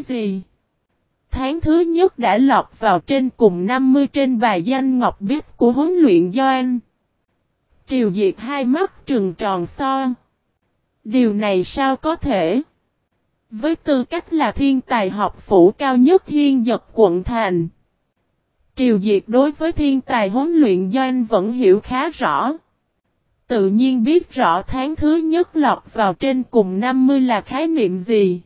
cái gì? Tháng thứ nhất đã lọt vào trên cùng 50 trên bài danh ngọc biết của huấn luyện Doan. Triều Diệt hai mắt trừng tròn son. Điều này sao có thể? Với tư cách là thiên tài học phủ cao nhất hiên dật quận thành. Triều Diệt đối với thiên tài huấn luyện Doan vẫn hiểu khá rõ. Tự nhiên biết rõ tháng thứ nhất lọt vào trên cùng 50 là khái niệm gì.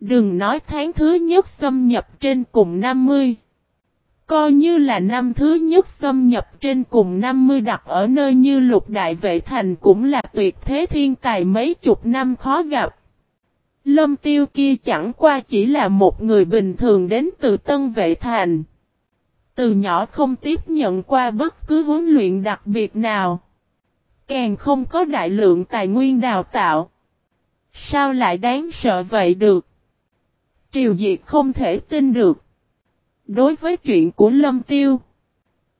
Đừng nói tháng thứ nhất xâm nhập trên cùng 50. Coi như là năm thứ nhất xâm nhập trên cùng 50 đặt ở nơi như lục đại vệ thành cũng là tuyệt thế thiên tài mấy chục năm khó gặp. Lâm tiêu kia chẳng qua chỉ là một người bình thường đến từ tân vệ thành. Từ nhỏ không tiếp nhận qua bất cứ huấn luyện đặc biệt nào. Càng không có đại lượng tài nguyên đào tạo. Sao lại đáng sợ vậy được? Triều Diệt không thể tin được. Đối với chuyện của Lâm Tiêu,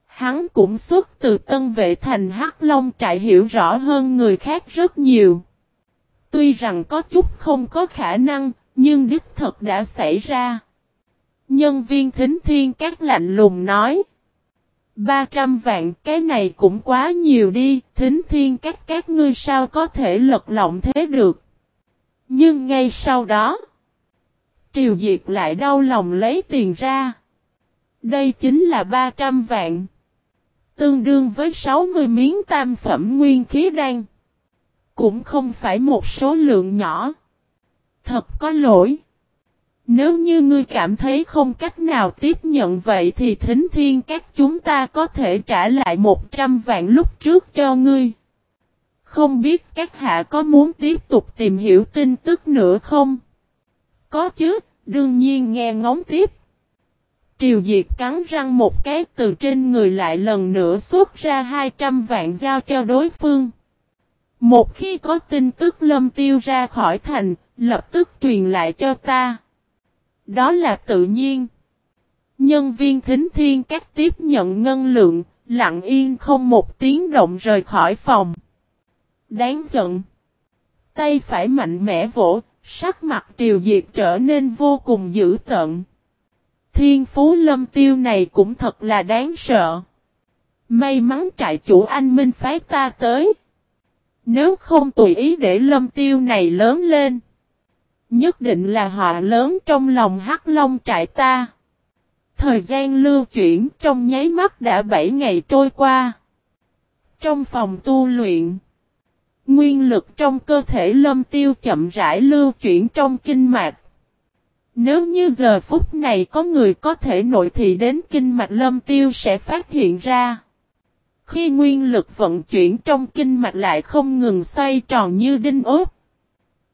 hắn cũng xuất từ tân vệ thành Hắc Long trại hiểu rõ hơn người khác rất nhiều. Tuy rằng có chút không có khả năng, nhưng đích thật đã xảy ra. Nhân viên thính thiên các lạnh lùng nói. 300 vạn cái này cũng quá nhiều đi, thính thiên các các ngươi sao có thể lật lọng thế được. Nhưng ngay sau đó, Triều Diệt lại đau lòng lấy tiền ra. Đây chính là 300 vạn. Tương đương với 60 miếng tam phẩm nguyên khí đan. Cũng không phải một số lượng nhỏ. Thật có lỗi. Nếu như ngươi cảm thấy không cách nào tiếp nhận vậy thì thính thiên các chúng ta có thể trả lại 100 vạn lúc trước cho ngươi. Không biết các hạ có muốn tiếp tục tìm hiểu tin tức nữa không? Có chứ, đương nhiên nghe ngóng tiếp. Triều Diệt cắn răng một cái từ trên người lại lần nữa xuất ra 200 vạn giao cho đối phương. Một khi có tin tức lâm tiêu ra khỏi thành, lập tức truyền lại cho ta. Đó là tự nhiên. Nhân viên thính thiên các tiếp nhận ngân lượng, lặng yên không một tiếng động rời khỏi phòng. Đáng giận. Tay phải mạnh mẽ vỗ, sắc mặt triều diệt trở nên vô cùng dữ tợn. Thiên phú lâm tiêu này cũng thật là đáng sợ. May mắn trại chủ anh Minh phái ta tới. Nếu không tùy ý để lâm tiêu này lớn lên. Nhất định là họ lớn trong lòng hắc long trại ta. Thời gian lưu chuyển trong nháy mắt đã 7 ngày trôi qua. Trong phòng tu luyện. Nguyên lực trong cơ thể lâm tiêu chậm rãi lưu chuyển trong kinh mạch. Nếu như giờ phút này có người có thể nội thị đến kinh mạch lâm tiêu sẽ phát hiện ra. Khi nguyên lực vận chuyển trong kinh mạch lại không ngừng xoay tròn như đinh ốp.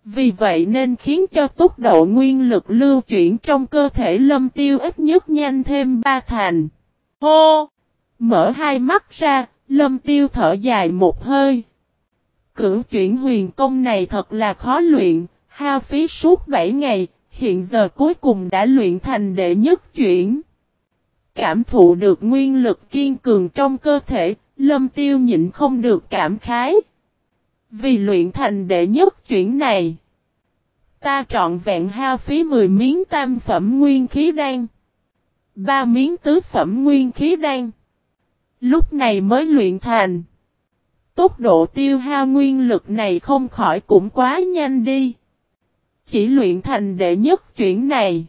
Vì vậy nên khiến cho tốc độ nguyên lực lưu chuyển trong cơ thể lâm tiêu ít nhất nhanh thêm ba thành. Hô! Mở hai mắt ra, lâm tiêu thở dài một hơi. Cửu chuyển huyền công này thật là khó luyện, hao phí suốt 7 ngày, hiện giờ cuối cùng đã luyện thành đệ nhất chuyển. Cảm thụ được nguyên lực kiên cường trong cơ thể, lâm tiêu nhịn không được cảm khái. Vì luyện thành đệ nhất chuyển này, ta trọn vẹn hao phí 10 miếng tam phẩm nguyên khí đan, 3 miếng tứ phẩm nguyên khí đan. Lúc này mới luyện thành. Tốc độ tiêu hao nguyên lực này không khỏi cũng quá nhanh đi. Chỉ luyện thành đệ nhất chuyển này.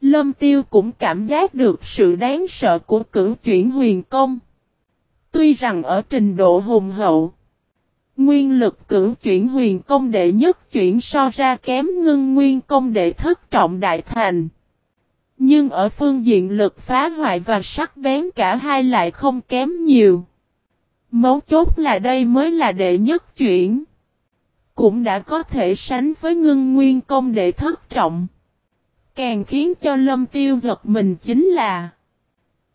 Lâm Tiêu cũng cảm giác được sự đáng sợ của cử chuyển huyền công. Tuy rằng ở trình độ hùng hậu, nguyên lực cử chuyển huyền công đệ nhất chuyển so ra kém ngưng nguyên công đệ thất trọng đại thành. Nhưng ở phương diện lực phá hoại và sắc bén cả hai lại không kém nhiều. Mấu chốt là đây mới là đệ nhất chuyển. Cũng đã có thể sánh với ngưng nguyên công đệ thất trọng. Càng khiến cho lâm tiêu giật mình chính là,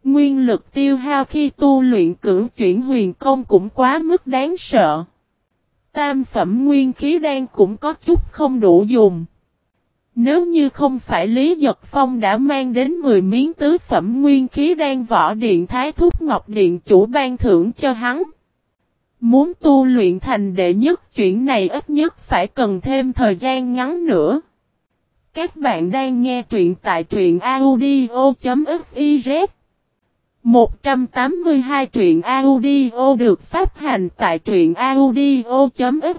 Nguyên lực tiêu hao khi tu luyện cử chuyển huyền công cũng quá mức đáng sợ. Tam phẩm nguyên khí đen cũng có chút không đủ dùng. Nếu như không phải Lý Giật Phong đã mang đến 10 miếng tứ phẩm nguyên khí đan võ điện thái thúc ngọc điện chủ ban thưởng cho hắn. Muốn tu luyện thành đệ nhất, chuyện này ít nhất phải cần thêm thời gian ngắn nữa. Các bạn đang nghe truyện tại truyện audio.fiz 182 truyện audio được phát hành tại truyện audio.fiz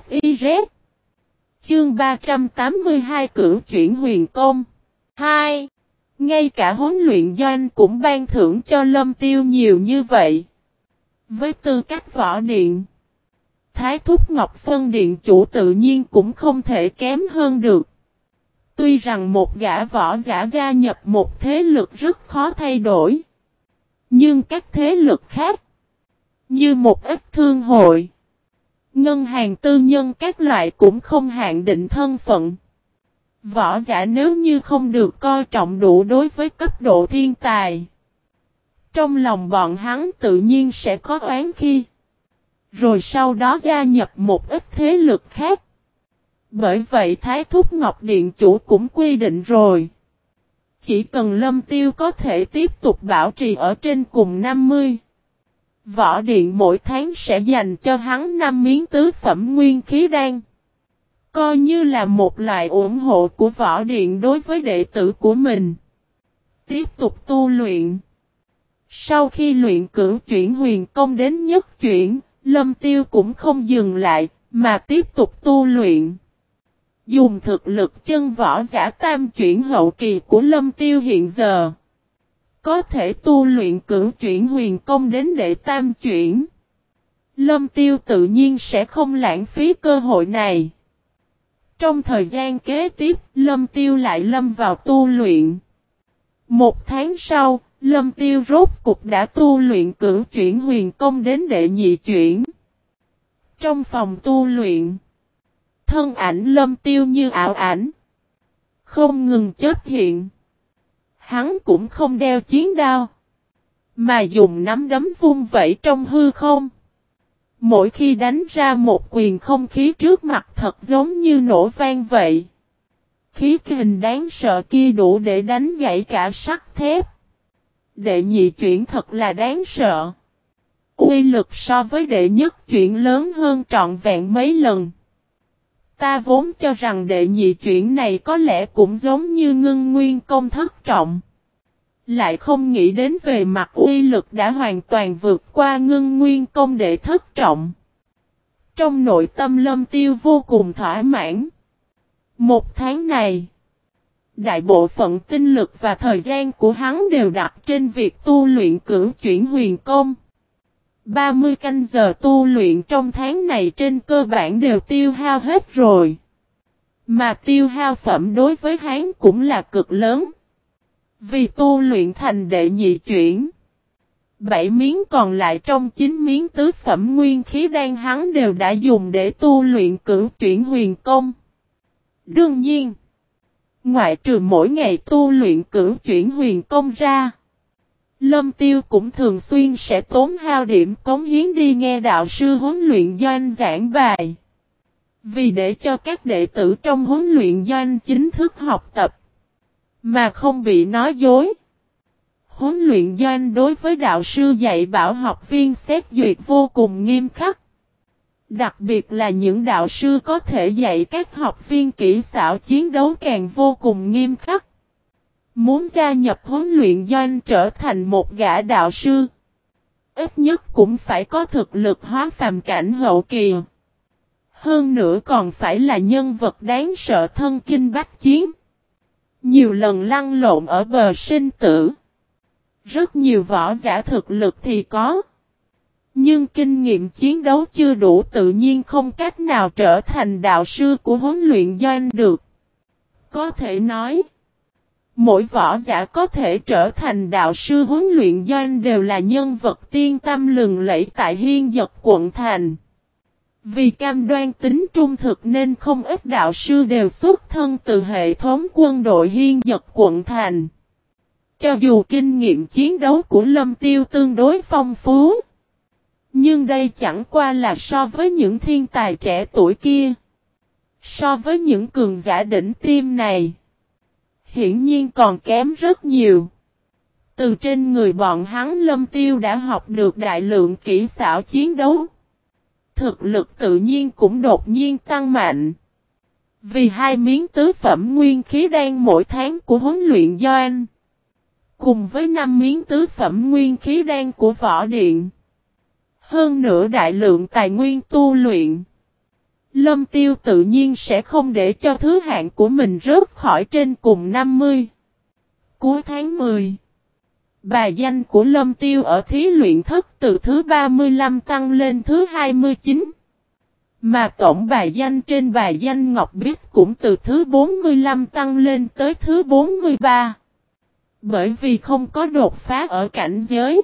Chương 382 cử chuyển huyền công 2. Ngay cả huấn luyện doanh cũng ban thưởng cho lâm tiêu nhiều như vậy. Với tư cách võ điện, Thái Thúc Ngọc Phân Điện chủ tự nhiên cũng không thể kém hơn được. Tuy rằng một gã võ giả gia nhập một thế lực rất khó thay đổi. Nhưng các thế lực khác, như một ít thương hội, ngân hàng tư nhân các loại cũng không hạn định thân phận. Võ giả nếu như không được coi trọng đủ đối với cấp độ thiên tài. Trong lòng bọn hắn tự nhiên sẽ có oán khi. Rồi sau đó gia nhập một ít thế lực khác. Bởi vậy Thái Thúc Ngọc Điện Chủ cũng quy định rồi. Chỉ cần lâm tiêu có thể tiếp tục bảo trì ở trên cùng 50. Võ Điện mỗi tháng sẽ dành cho hắn 5 miếng tứ phẩm nguyên khí đan. Coi như là một loại ủng hộ của Võ Điện đối với đệ tử của mình. Tiếp tục tu luyện. Sau khi luyện cử chuyển huyền công đến nhất chuyển, Lâm Tiêu cũng không dừng lại, mà tiếp tục tu luyện. Dùng thực lực chân võ giả tam chuyển hậu kỳ của Lâm Tiêu hiện giờ. Có thể tu luyện cử chuyển huyền công đến đệ tam chuyển. Lâm Tiêu tự nhiên sẽ không lãng phí cơ hội này. Trong thời gian kế tiếp, Lâm Tiêu lại lâm vào tu luyện. Một tháng sau, Lâm Tiêu rốt cục đã tu luyện cử chuyển huyền công đến đệ nhị chuyển. Trong phòng tu luyện, thân ảnh Lâm Tiêu như ảo ảnh, không ngừng chết hiện. Hắn cũng không đeo chiến đao, mà dùng nắm đấm vung vẩy trong hư không. Mỗi khi đánh ra một quyền không khí trước mặt thật giống như nổ vang vậy. Khí kình đáng sợ kia đủ để đánh gãy cả sắt thép. Đệ nhị chuyển thật là đáng sợ. Uy lực so với đệ nhất chuyển lớn hơn trọn vẹn mấy lần. Ta vốn cho rằng đệ nhị chuyển này có lẽ cũng giống như ngưng nguyên công thất trọng. Lại không nghĩ đến về mặt uy lực đã hoàn toàn vượt qua ngưng nguyên công đệ thất trọng. Trong nội tâm lâm tiêu vô cùng thỏa mãn. Một tháng này, đại bộ phận tinh lực và thời gian của hắn đều đặt trên việc tu luyện cử chuyển huyền công. 30 canh giờ tu luyện trong tháng này trên cơ bản đều tiêu hao hết rồi. Mà tiêu hao phẩm đối với hắn cũng là cực lớn. Vì tu luyện thành đệ nhị chuyển. Bảy miếng còn lại trong chín miếng tứ phẩm nguyên khí đang hắn đều đã dùng để tu luyện cửu chuyển huyền công. Đương nhiên, ngoại trừ mỗi ngày tu luyện cửu chuyển huyền công ra, Lâm Tiêu cũng thường xuyên sẽ tốn hao điểm cống hiến đi nghe đạo sư huấn luyện doanh giảng bài. Vì để cho các đệ tử trong huấn luyện doanh chính thức học tập, mà không bị nói dối. Huấn luyện doanh đối với đạo sư dạy bảo học viên xét duyệt vô cùng nghiêm khắc. Đặc biệt là những đạo sư có thể dạy các học viên kỹ xảo chiến đấu càng vô cùng nghiêm khắc. Muốn gia nhập huấn luyện doanh trở thành một gã đạo sư. Ít nhất cũng phải có thực lực hóa phàm cảnh hậu kỳ. Hơn nữa còn phải là nhân vật đáng sợ thân kinh bách chiến. Nhiều lần lăn lộn ở bờ sinh tử. Rất nhiều võ giả thực lực thì có. Nhưng kinh nghiệm chiến đấu chưa đủ tự nhiên không cách nào trở thành đạo sư của huấn luyện doanh được. Có thể nói. Mỗi võ giả có thể trở thành đạo sư huấn luyện doanh đều là nhân vật tiên tâm lừng lẫy tại hiên giật quận thành. Vì cam đoan tính trung thực nên không ít đạo sư đều xuất thân từ hệ thống quân đội hiên giật quận thành. Cho dù kinh nghiệm chiến đấu của Lâm Tiêu tương đối phong phú. Nhưng đây chẳng qua là so với những thiên tài trẻ tuổi kia. So với những cường giả đỉnh tim này hiển nhiên còn kém rất nhiều. Từ trên người bọn hắn lâm tiêu đã học được đại lượng kỹ xảo chiến đấu. Thực lực tự nhiên cũng đột nhiên tăng mạnh. Vì hai miếng tứ phẩm nguyên khí đan mỗi tháng của huấn luyện doanh. Cùng với năm miếng tứ phẩm nguyên khí đan của võ điện. Hơn nữa đại lượng tài nguyên tu luyện. Lâm tiêu tự nhiên sẽ không để cho thứ hạng của mình rớt khỏi trên cùng 50. Cuối tháng 10. Bài danh của Lâm Tiêu ở thí luyện thất từ thứ 35 tăng lên thứ 29. Mà tổng bài danh trên bài danh Ngọc Biết cũng từ thứ 45 tăng lên tới thứ 43. Bởi vì không có đột phá ở cảnh giới.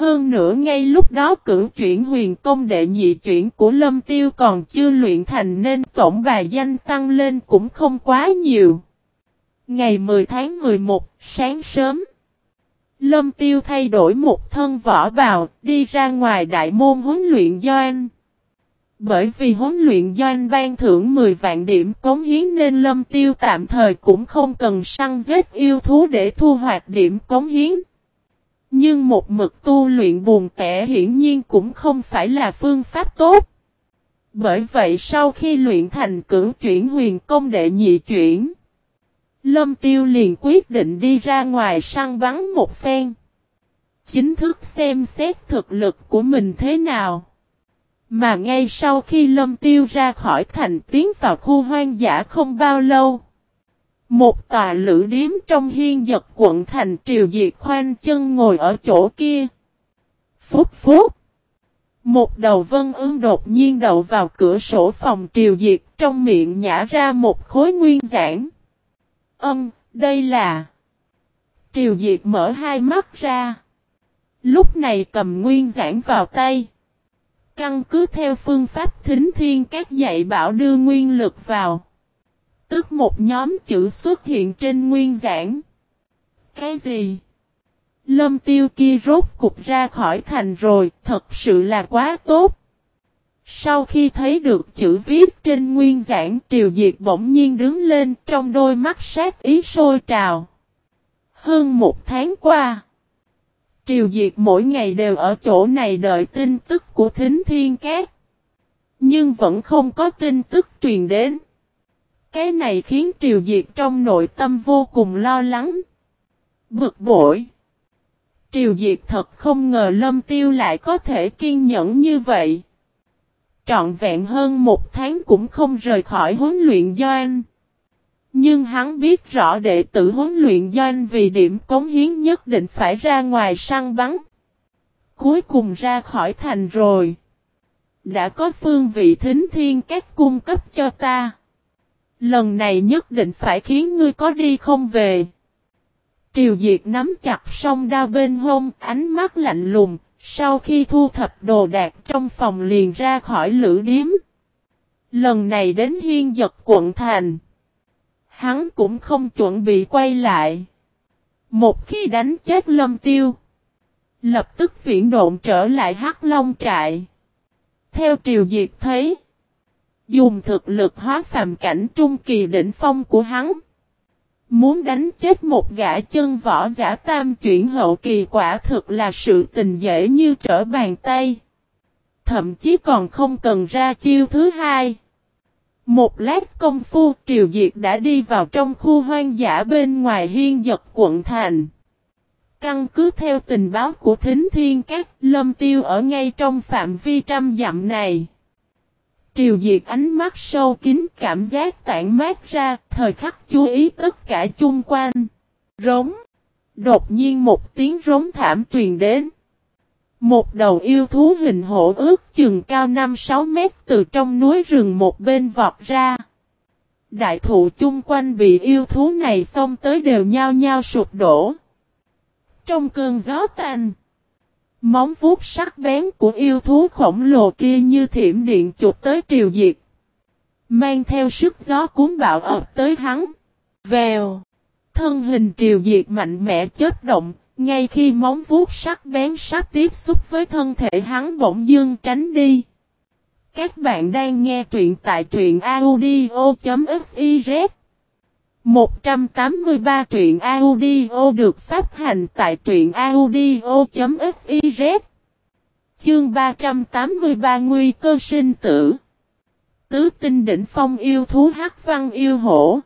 Hơn nữa ngay lúc đó cử chuyển huyền công đệ nhị chuyển của Lâm Tiêu còn chưa luyện thành nên tổng bài danh tăng lên cũng không quá nhiều. Ngày 10 tháng 11, sáng sớm. Lâm Tiêu thay đổi một thân võ bào, đi ra ngoài đại môn huấn luyện doanh. Bởi vì huấn luyện doanh ban thưởng 10 vạn điểm cống hiến nên Lâm Tiêu tạm thời cũng không cần săn giết yêu thú để thu hoạch điểm cống hiến. Nhưng một mực tu luyện buồn tẻ hiển nhiên cũng không phải là phương pháp tốt. Bởi vậy sau khi luyện thành cử chuyển huyền công đệ nhị chuyển, Lâm Tiêu liền quyết định đi ra ngoài săn bắn một phen. Chính thức xem xét thực lực của mình thế nào. Mà ngay sau khi Lâm Tiêu ra khỏi thành tiến vào khu hoang dã không bao lâu. Một tòa lữ điếm trong hiên giật quận thành triều diệt khoanh chân ngồi ở chỗ kia. Phúc phúc. Một đầu vân ương đột nhiên đậu vào cửa sổ phòng triều diệt trong miệng nhả ra một khối nguyên giảng. Ân, đây là... Triều diệt mở hai mắt ra. Lúc này cầm nguyên giảng vào tay. Căn cứ theo phương pháp thính thiên các dạy bảo đưa nguyên lực vào. Tức một nhóm chữ xuất hiện trên nguyên giảng. Cái gì? Lâm tiêu kia rốt cục ra khỏi thành rồi, thật sự là quá tốt. Sau khi thấy được chữ viết trên nguyên giảng triều diệt bỗng nhiên đứng lên trong đôi mắt sát ý sôi trào. Hơn một tháng qua, triều diệt mỗi ngày đều ở chỗ này đợi tin tức của thính thiên cát. Nhưng vẫn không có tin tức truyền đến. Cái này khiến Triều Diệt trong nội tâm vô cùng lo lắng. Bực bội. Triều Diệt thật không ngờ Lâm Tiêu lại có thể kiên nhẫn như vậy. Trọn vẹn hơn một tháng cũng không rời khỏi huấn luyện doanh. Nhưng hắn biết rõ đệ tử huấn luyện doanh vì điểm cống hiến nhất định phải ra ngoài săn bắn. Cuối cùng ra khỏi thành rồi. Đã có phương vị thính thiên các cung cấp cho ta. Lần này nhất định phải khiến ngươi có đi không về. Triều Diệt nắm chặt song đao bên hông, ánh mắt lạnh lùng, sau khi thu thập đồ đạc trong phòng liền ra khỏi lữ điếm. Lần này đến hiên giật quận thành. Hắn cũng không chuẩn bị quay lại. Một khi đánh chết lâm tiêu. Lập tức viễn độn trở lại hắc long trại. Theo triều diệt thấy. Dùng thực lực hóa phàm cảnh trung kỳ đỉnh phong của hắn. Muốn đánh chết một gã chân võ giả tam chuyển hậu kỳ quả thực là sự tình dễ như trở bàn tay. Thậm chí còn không cần ra chiêu thứ hai. Một lát công phu, triều diệt đã đi vào trong khu hoang dã bên ngoài hiên giật quận thành. Căn cứ theo tình báo của thính thiên các, lâm tiêu ở ngay trong phạm vi trăm dặm này. Triều Diệt ánh mắt sâu kín cảm giác tản mát ra, thời khắc chú ý tất cả chung quanh. Rống. Đột nhiên một tiếng rống thảm truyền đến. Một đầu yêu thú hình hổ ước chừng cao 5-6 mét từ trong núi rừng một bên vọt ra. Đại thụ chung quanh bị yêu thú này xông tới đều nhao nhao sụp đổ. Trong cơn gió tanh. Móng vuốt sắc bén của yêu thú khổng lồ kia như thiểm điện chụp tới triều diệt. Mang theo sức gió cuốn bạo ập tới hắn. Vèo. Thân hình triều diệt mạnh mẽ chết động. Ngay khi móng vuốt sắc bén sắp tiếp xúc với thân thể hắn bỗng dưng tránh đi. Các bạn đang nghe truyện tại truyện audio.fif 183 truyện audio được phát hành tại truyện audio.fiz Chương 383 Nguy cơ sinh tử tứ tinh đỉnh phong yêu thú hắc văn yêu hổ.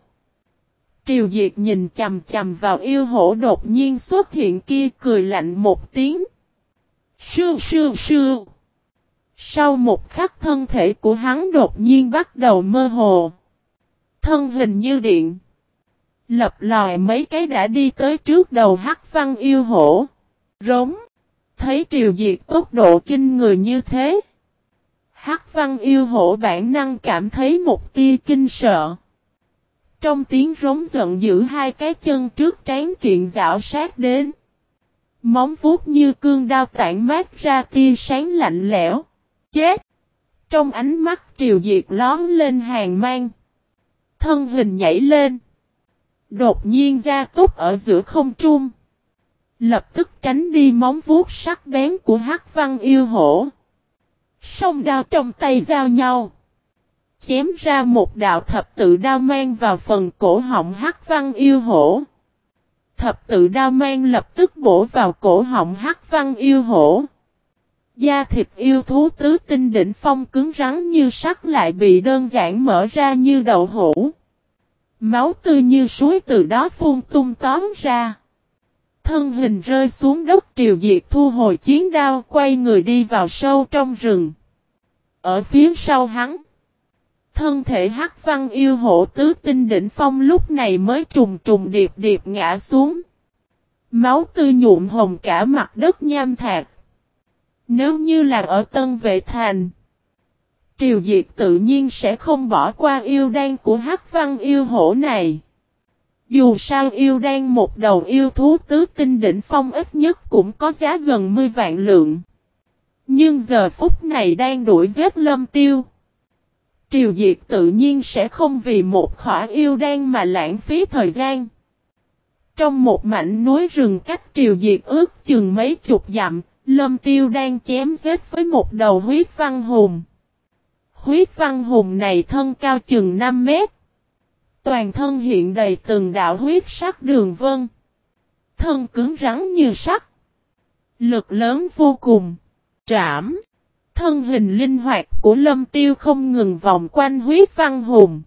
Triều Diệt nhìn chầm chầm vào yêu hổ đột nhiên xuất hiện kia cười lạnh một tiếng. Sưu sưu sưu. Sau một khắc thân thể của hắn đột nhiên bắt đầu mơ hồ. Thân hình như điện. Lập lòi mấy cái đã đi tới trước đầu hắc văn yêu hổ. Rống. Thấy triều diệt tốc độ kinh người như thế. Hắc văn yêu hổ bản năng cảm thấy một tia kinh sợ. Trong tiếng rống giận giữ hai cái chân trước trán kiện dạo sát đến. Móng vuốt như cương đao tản mát ra tia sáng lạnh lẽo. Chết! Trong ánh mắt triều diệt lón lên hàng mang. Thân hình nhảy lên. Đột nhiên ra túc ở giữa không trung. Lập tức tránh đi móng vuốt sắc bén của hắc văn yêu hổ. Song đao trong tay giao nhau. Chém ra một đạo thập tự đao mang vào phần cổ họng hắc văn yêu hổ. Thập tự đao mang lập tức bổ vào cổ họng hắc văn yêu hổ. Da thịt yêu thú tứ tinh đỉnh phong cứng rắn như sắt lại bị đơn giản mở ra như đậu hũ. Máu tươi như suối từ đó phun tung tóm ra. Thân hình rơi xuống đất, triều diệt thu hồi chiến đao, quay người đi vào sâu trong rừng. Ở phía sau hắn. Thân thể hắc văn yêu hộ tứ tinh đỉnh phong lúc này mới trùng trùng điệp điệp ngã xuống. Máu tươi nhuộm hồng cả mặt đất nham thạc. Nếu như là ở Tân Vệ Thành. Triều Diệt tự nhiên sẽ không bỏ qua yêu đan của hắc văn yêu hổ này. Dù sao yêu đan một đầu yêu thú tứ tinh đỉnh phong ít nhất cũng có giá gần 10 vạn lượng. Nhưng giờ phút này đang đuổi giết lâm tiêu. Triều Diệt tự nhiên sẽ không vì một khỏa yêu đan mà lãng phí thời gian. Trong một mảnh núi rừng cách Triều Diệt ước chừng mấy chục dặm, Lâm Tiêu đang chém giết với một đầu huyết văn hùng. Huyết văn hùng này thân cao chừng 5 mét. Toàn thân hiện đầy từng đạo huyết sắc đường vân. Thân cứng rắn như sắt. Lực lớn vô cùng. Trảm. Thân hình linh hoạt của lâm tiêu không ngừng vòng quanh huyết văn hùng.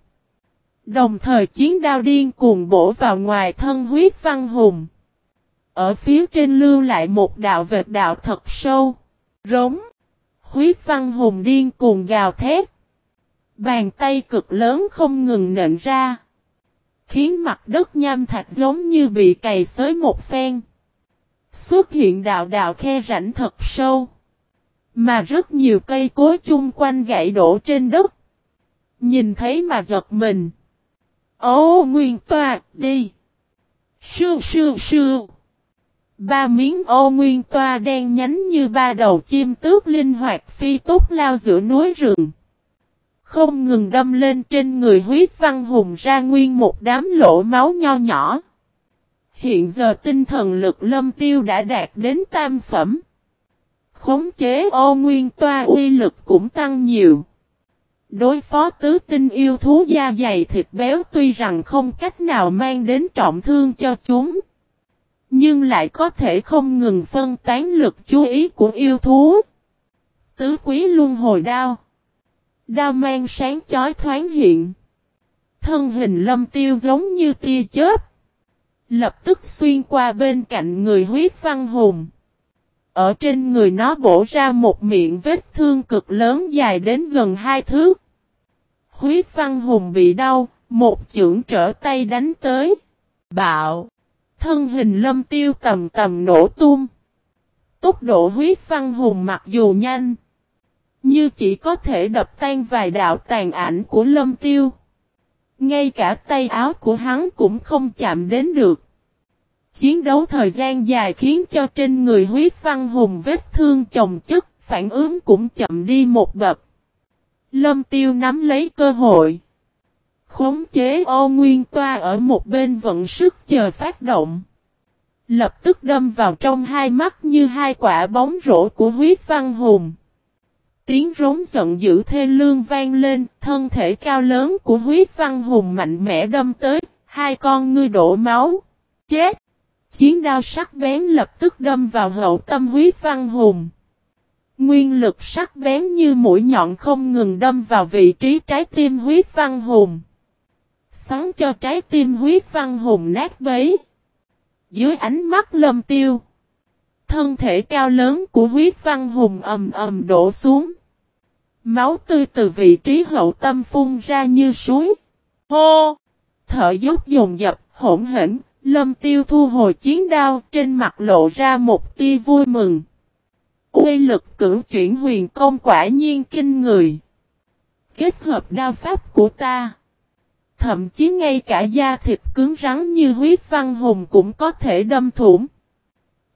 Đồng thời chiến đao điên cuồng bổ vào ngoài thân huyết văn hùng. Ở phía trên lưu lại một đạo vệt đạo thật sâu. Rống. Huyết văn hùng điên cuồng gào thét. Bàn tay cực lớn không ngừng nện ra. Khiến mặt đất nham thạch giống như bị cày xới một phen. Xuất hiện đạo đạo khe rãnh thật sâu. Mà rất nhiều cây cối chung quanh gãy đổ trên đất. Nhìn thấy mà giật mình. Ô, nguyên toạc, đi. Sư sư sư. Ba miếng ô nguyên toa đen nhánh như ba đầu chim tước linh hoạt phi túc lao giữa núi rừng. Không ngừng đâm lên trên người huyết văn hùng ra nguyên một đám lỗ máu nho nhỏ. Hiện giờ tinh thần lực lâm tiêu đã đạt đến tam phẩm. Khống chế ô nguyên toa uy lực cũng tăng nhiều. Đối phó tứ tinh yêu thú da dày thịt béo tuy rằng không cách nào mang đến trọng thương cho chúng. Nhưng lại có thể không ngừng phân tán lực chú ý của yêu thú. Tứ quý luân hồi đao. Đao mang sáng chói thoáng hiện. Thân hình lâm tiêu giống như tia chớp. Lập tức xuyên qua bên cạnh người huyết văn hùng. Ở trên người nó bổ ra một miệng vết thương cực lớn dài đến gần hai thước. Huyết văn hùng bị đau, một chưởng trở tay đánh tới. Bạo! Thân hình lâm tiêu tầm tầm nổ tung. Tốc độ huyết văn hùng mặc dù nhanh. Như chỉ có thể đập tan vài đạo tàn ảnh của lâm tiêu. Ngay cả tay áo của hắn cũng không chạm đến được. Chiến đấu thời gian dài khiến cho trên người huyết văn hùng vết thương chồng chất, phản ứng cũng chậm đi một bậc. Lâm tiêu nắm lấy cơ hội. Khống chế ô nguyên toa ở một bên vận sức chờ phát động. Lập tức đâm vào trong hai mắt như hai quả bóng rổ của huyết văn hùng. Tiếng rống giận dữ thê lương vang lên, thân thể cao lớn của huyết văn hùng mạnh mẽ đâm tới, hai con ngươi đổ máu. Chết! Chiến đao sắc bén lập tức đâm vào hậu tâm huyết văn hùng. Nguyên lực sắc bén như mũi nhọn không ngừng đâm vào vị trí trái tim huyết văn hùng. Xoắn cho trái tim huyết văn hùng nát bấy. Dưới ánh mắt lâm tiêu. Thân thể cao lớn của huyết văn hùng ầm ầm đổ xuống. Máu tươi từ vị trí hậu tâm phun ra như suối. Hô! Thở dốc dồn dập, hỗn hển, lâm tiêu thu hồi chiến đao trên mặt lộ ra một tia vui mừng. Uy lực cử chuyển huyền công quả nhiên kinh người. Kết hợp đao pháp của ta. Thậm chí ngay cả da thịt cứng rắn như huyết văn hùng cũng có thể đâm thủng.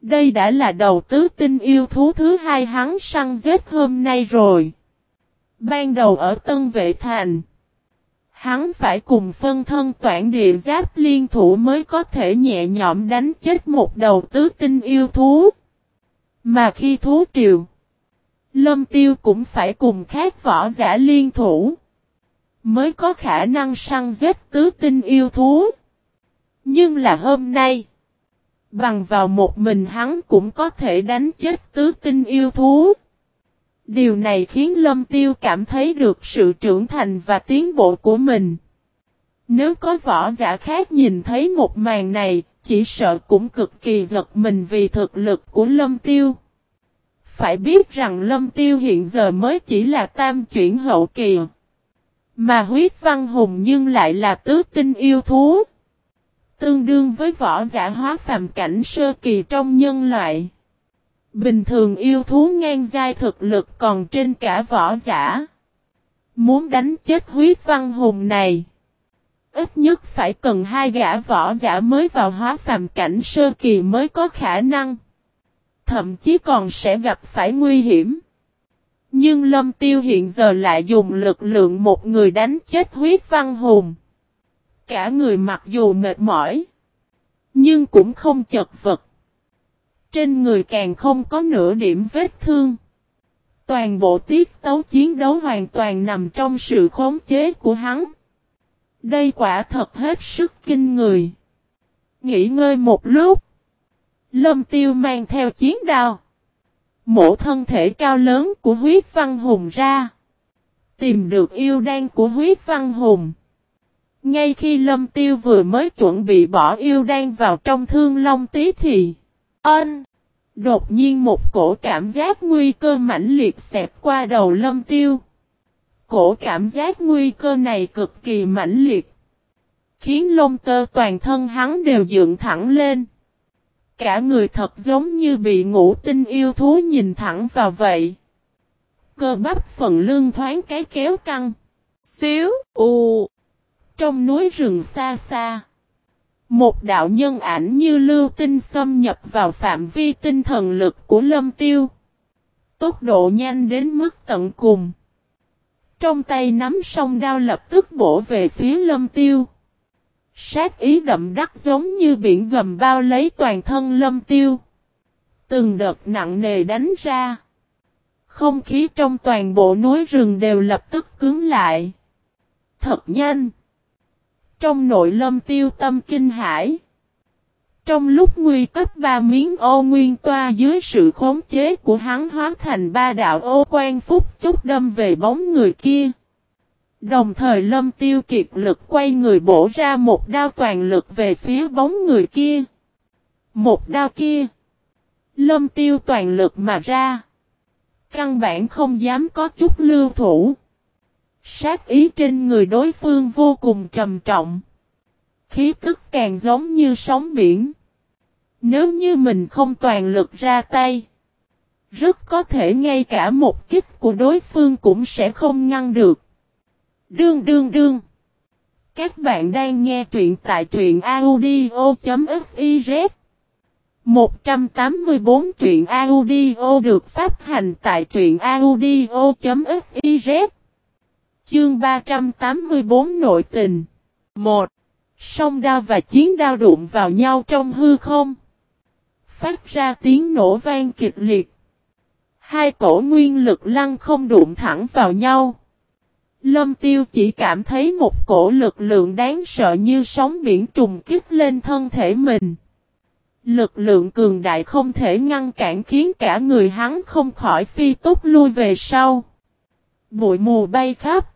Đây đã là đầu tứ tinh yêu thú thứ hai hắn săn giết hôm nay rồi. Ban đầu ở Tân Vệ Thành. Hắn phải cùng phân thân toản địa giáp liên thủ mới có thể nhẹ nhõm đánh chết một đầu tứ tinh yêu thú. Mà khi thú triều, Lâm Tiêu cũng phải cùng khác võ giả liên thủ. Mới có khả năng săn giết tứ tinh yêu thú. Nhưng là hôm nay, bằng vào một mình hắn cũng có thể đánh chết tứ tinh yêu thú. Điều này khiến Lâm Tiêu cảm thấy được sự trưởng thành và tiến bộ của mình. Nếu có võ giả khác nhìn thấy một màn này, chỉ sợ cũng cực kỳ giật mình vì thực lực của Lâm Tiêu. Phải biết rằng Lâm Tiêu hiện giờ mới chỉ là tam chuyển hậu kỳ. Mà huyết văn hùng nhưng lại là tứ tinh yêu thú. Tương đương với võ giả hóa phàm cảnh sơ kỳ trong nhân loại. Bình thường yêu thú ngang giai thực lực còn trên cả võ giả. Muốn đánh chết huyết văn hùng này. Ít nhất phải cần hai gã võ giả mới vào hóa phàm cảnh sơ kỳ mới có khả năng. Thậm chí còn sẽ gặp phải nguy hiểm. Nhưng lâm tiêu hiện giờ lại dùng lực lượng một người đánh chết huyết văn hùng. Cả người mặc dù mệt mỏi. Nhưng cũng không chật vật. Trên người càng không có nửa điểm vết thương. Toàn bộ tiết tấu chiến đấu hoàn toàn nằm trong sự khống chế của hắn. Đây quả thật hết sức kinh người. Nghỉ ngơi một lúc. Lâm tiêu mang theo chiến đao. Mổ thân thể cao lớn của huyết văn hùng ra. Tìm được yêu đan của huyết văn hùng. Ngay khi lâm tiêu vừa mới chuẩn bị bỏ yêu đan vào trong thương long tí thì. Ân! Đột nhiên một cổ cảm giác nguy cơ mãnh liệt xẹp qua đầu lâm tiêu. Cổ cảm giác nguy cơ này cực kỳ mãnh liệt. Khiến lông tơ toàn thân hắn đều dựng thẳng lên. Cả người thật giống như bị ngũ tinh yêu thú nhìn thẳng vào vậy. Cơ bắp phần lưng thoáng cái kéo căng. Xíu, u. Trong núi rừng xa xa. Một đạo nhân ảnh như lưu tinh xâm nhập vào phạm vi tinh thần lực của lâm tiêu. Tốc độ nhanh đến mức tận cùng. Trong tay nắm song đao lập tức bổ về phía lâm tiêu. Sát ý đậm đắc giống như biển gầm bao lấy toàn thân lâm tiêu. Từng đợt nặng nề đánh ra. Không khí trong toàn bộ núi rừng đều lập tức cứng lại. Thật nhanh. Trong nội lâm tiêu tâm kinh hải. Trong lúc nguy cấp ba miếng ô nguyên toa dưới sự khống chế của hắn hóa thành ba đạo ô quan phúc chốt đâm về bóng người kia. Đồng thời lâm tiêu kiệt lực quay người bổ ra một đao toàn lực về phía bóng người kia. Một đao kia. Lâm tiêu toàn lực mà ra. Căn bản không dám có chút lưu thủ. Sát ý trên người đối phương vô cùng trầm trọng. Khí tức càng giống như sóng biển. Nếu như mình không toàn lực ra tay. Rất có thể ngay cả một kích của đối phương cũng sẽ không ngăn được. Đương đương đương. Các bạn đang nghe truyện tại truyện audio.fiz 184 truyện audio được phát hành tại truyện audio.fiz Chương 384 Nội tình 1. Song đao và chiến đao đụng vào nhau trong hư không. Phát ra tiếng nổ vang kịch liệt. Hai cổ nguyên lực lăng không đụng thẳng vào nhau. Lâm tiêu chỉ cảm thấy một cổ lực lượng đáng sợ như sóng biển trùng kích lên thân thể mình. Lực lượng cường đại không thể ngăn cản khiến cả người hắn không khỏi phi tốc lui về sau. Bụi mù bay khắp.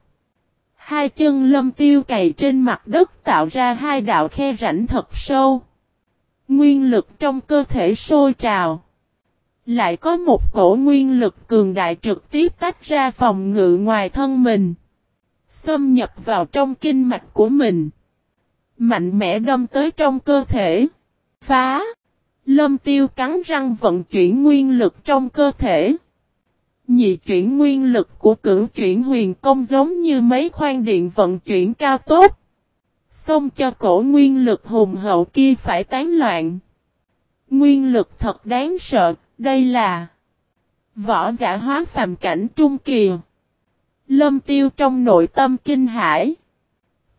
Hai chân lâm tiêu cày trên mặt đất tạo ra hai đạo khe rãnh thật sâu. Nguyên lực trong cơ thể sôi trào. Lại có một cổ nguyên lực cường đại trực tiếp tách ra phòng ngự ngoài thân mình. Xâm nhập vào trong kinh mạch của mình. Mạnh mẽ đâm tới trong cơ thể. Phá. Lâm tiêu cắn răng vận chuyển nguyên lực trong cơ thể. Nhị chuyển nguyên lực của cửu chuyển huyền công giống như mấy khoan điện vận chuyển cao tốt. Xong cho cổ nguyên lực hùng hậu kia phải tán loạn. Nguyên lực thật đáng sợ, đây là võ giả hóa phàm cảnh trung kỳ. Lâm tiêu trong nội tâm kinh hải.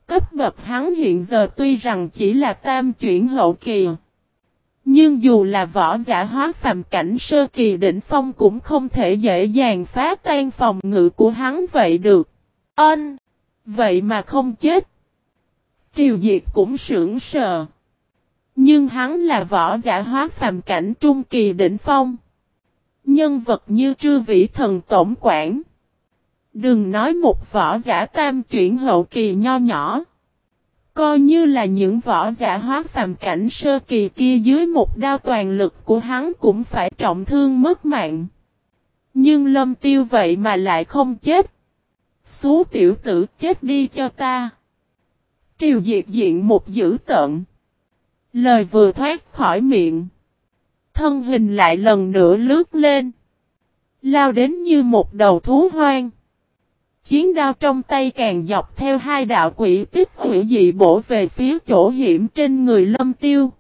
Cấp bậc hắn hiện giờ tuy rằng chỉ là tam chuyển hậu kỳ. Nhưng dù là võ giả hóa phàm cảnh sơ kỳ đỉnh phong cũng không thể dễ dàng phá tan phòng ngự của hắn vậy được. Ân! Vậy mà không chết. Triều Diệt cũng sưởng sờ. Nhưng hắn là võ giả hóa phàm cảnh trung kỳ đỉnh phong. Nhân vật như trư vĩ thần tổng quản. Đừng nói một võ giả tam chuyển hậu kỳ nho nhỏ. Coi như là những võ giả hóa phàm cảnh sơ kỳ kia dưới một đao toàn lực của hắn cũng phải trọng thương mất mạng. Nhưng lâm tiêu vậy mà lại không chết. Xú tiểu tử chết đi cho ta. Triều diệt diện một dữ tận. Lời vừa thoát khỏi miệng. Thân hình lại lần nữa lướt lên. Lao đến như một đầu thú hoang. Chiến đao trong tay càng dọc theo hai đạo quỷ tích hữu dị bổ về phía chỗ hiểm trên người lâm tiêu.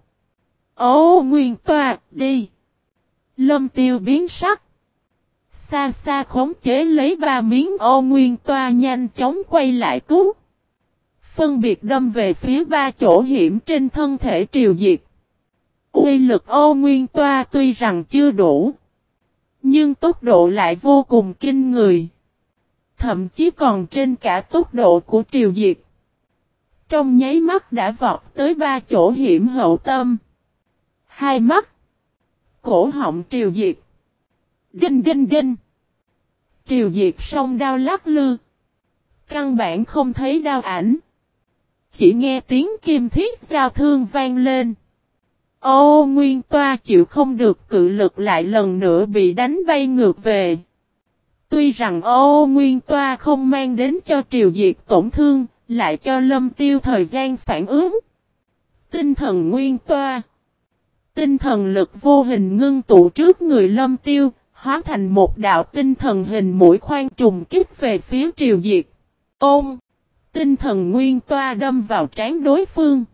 Ô nguyên toa, đi! Lâm tiêu biến sắc. Xa xa khống chế lấy ba miếng ô nguyên toa nhanh chóng quay lại cứu. Phân biệt đâm về phía ba chỗ hiểm trên thân thể triều diệt. Uy lực ô nguyên toa tuy rằng chưa đủ. Nhưng tốc độ lại vô cùng kinh người. Thậm chí còn trên cả tốc độ của triều diệt. Trong nháy mắt đã vọt tới ba chỗ hiểm hậu tâm. Hai mắt. Cổ họng triều diệt. Đinh đinh đinh. Triều diệt song đao lắc lư. Căn bản không thấy đao ảnh. Chỉ nghe tiếng kim thiết giao thương vang lên. Ô, Nguyên Toa chịu không được cự lực lại lần nữa bị đánh bay ngược về. Tuy rằng ô Nguyên Toa không mang đến cho triều diệt tổn thương, lại cho lâm tiêu thời gian phản ứng. Tinh thần Nguyên Toa Tinh thần lực vô hình ngưng tụ trước người lâm tiêu, hóa thành một đạo tinh thần hình mũi khoan trùng kích về phía triều diệt. Ôm! Tinh thần Nguyên Toa đâm vào trán đối phương.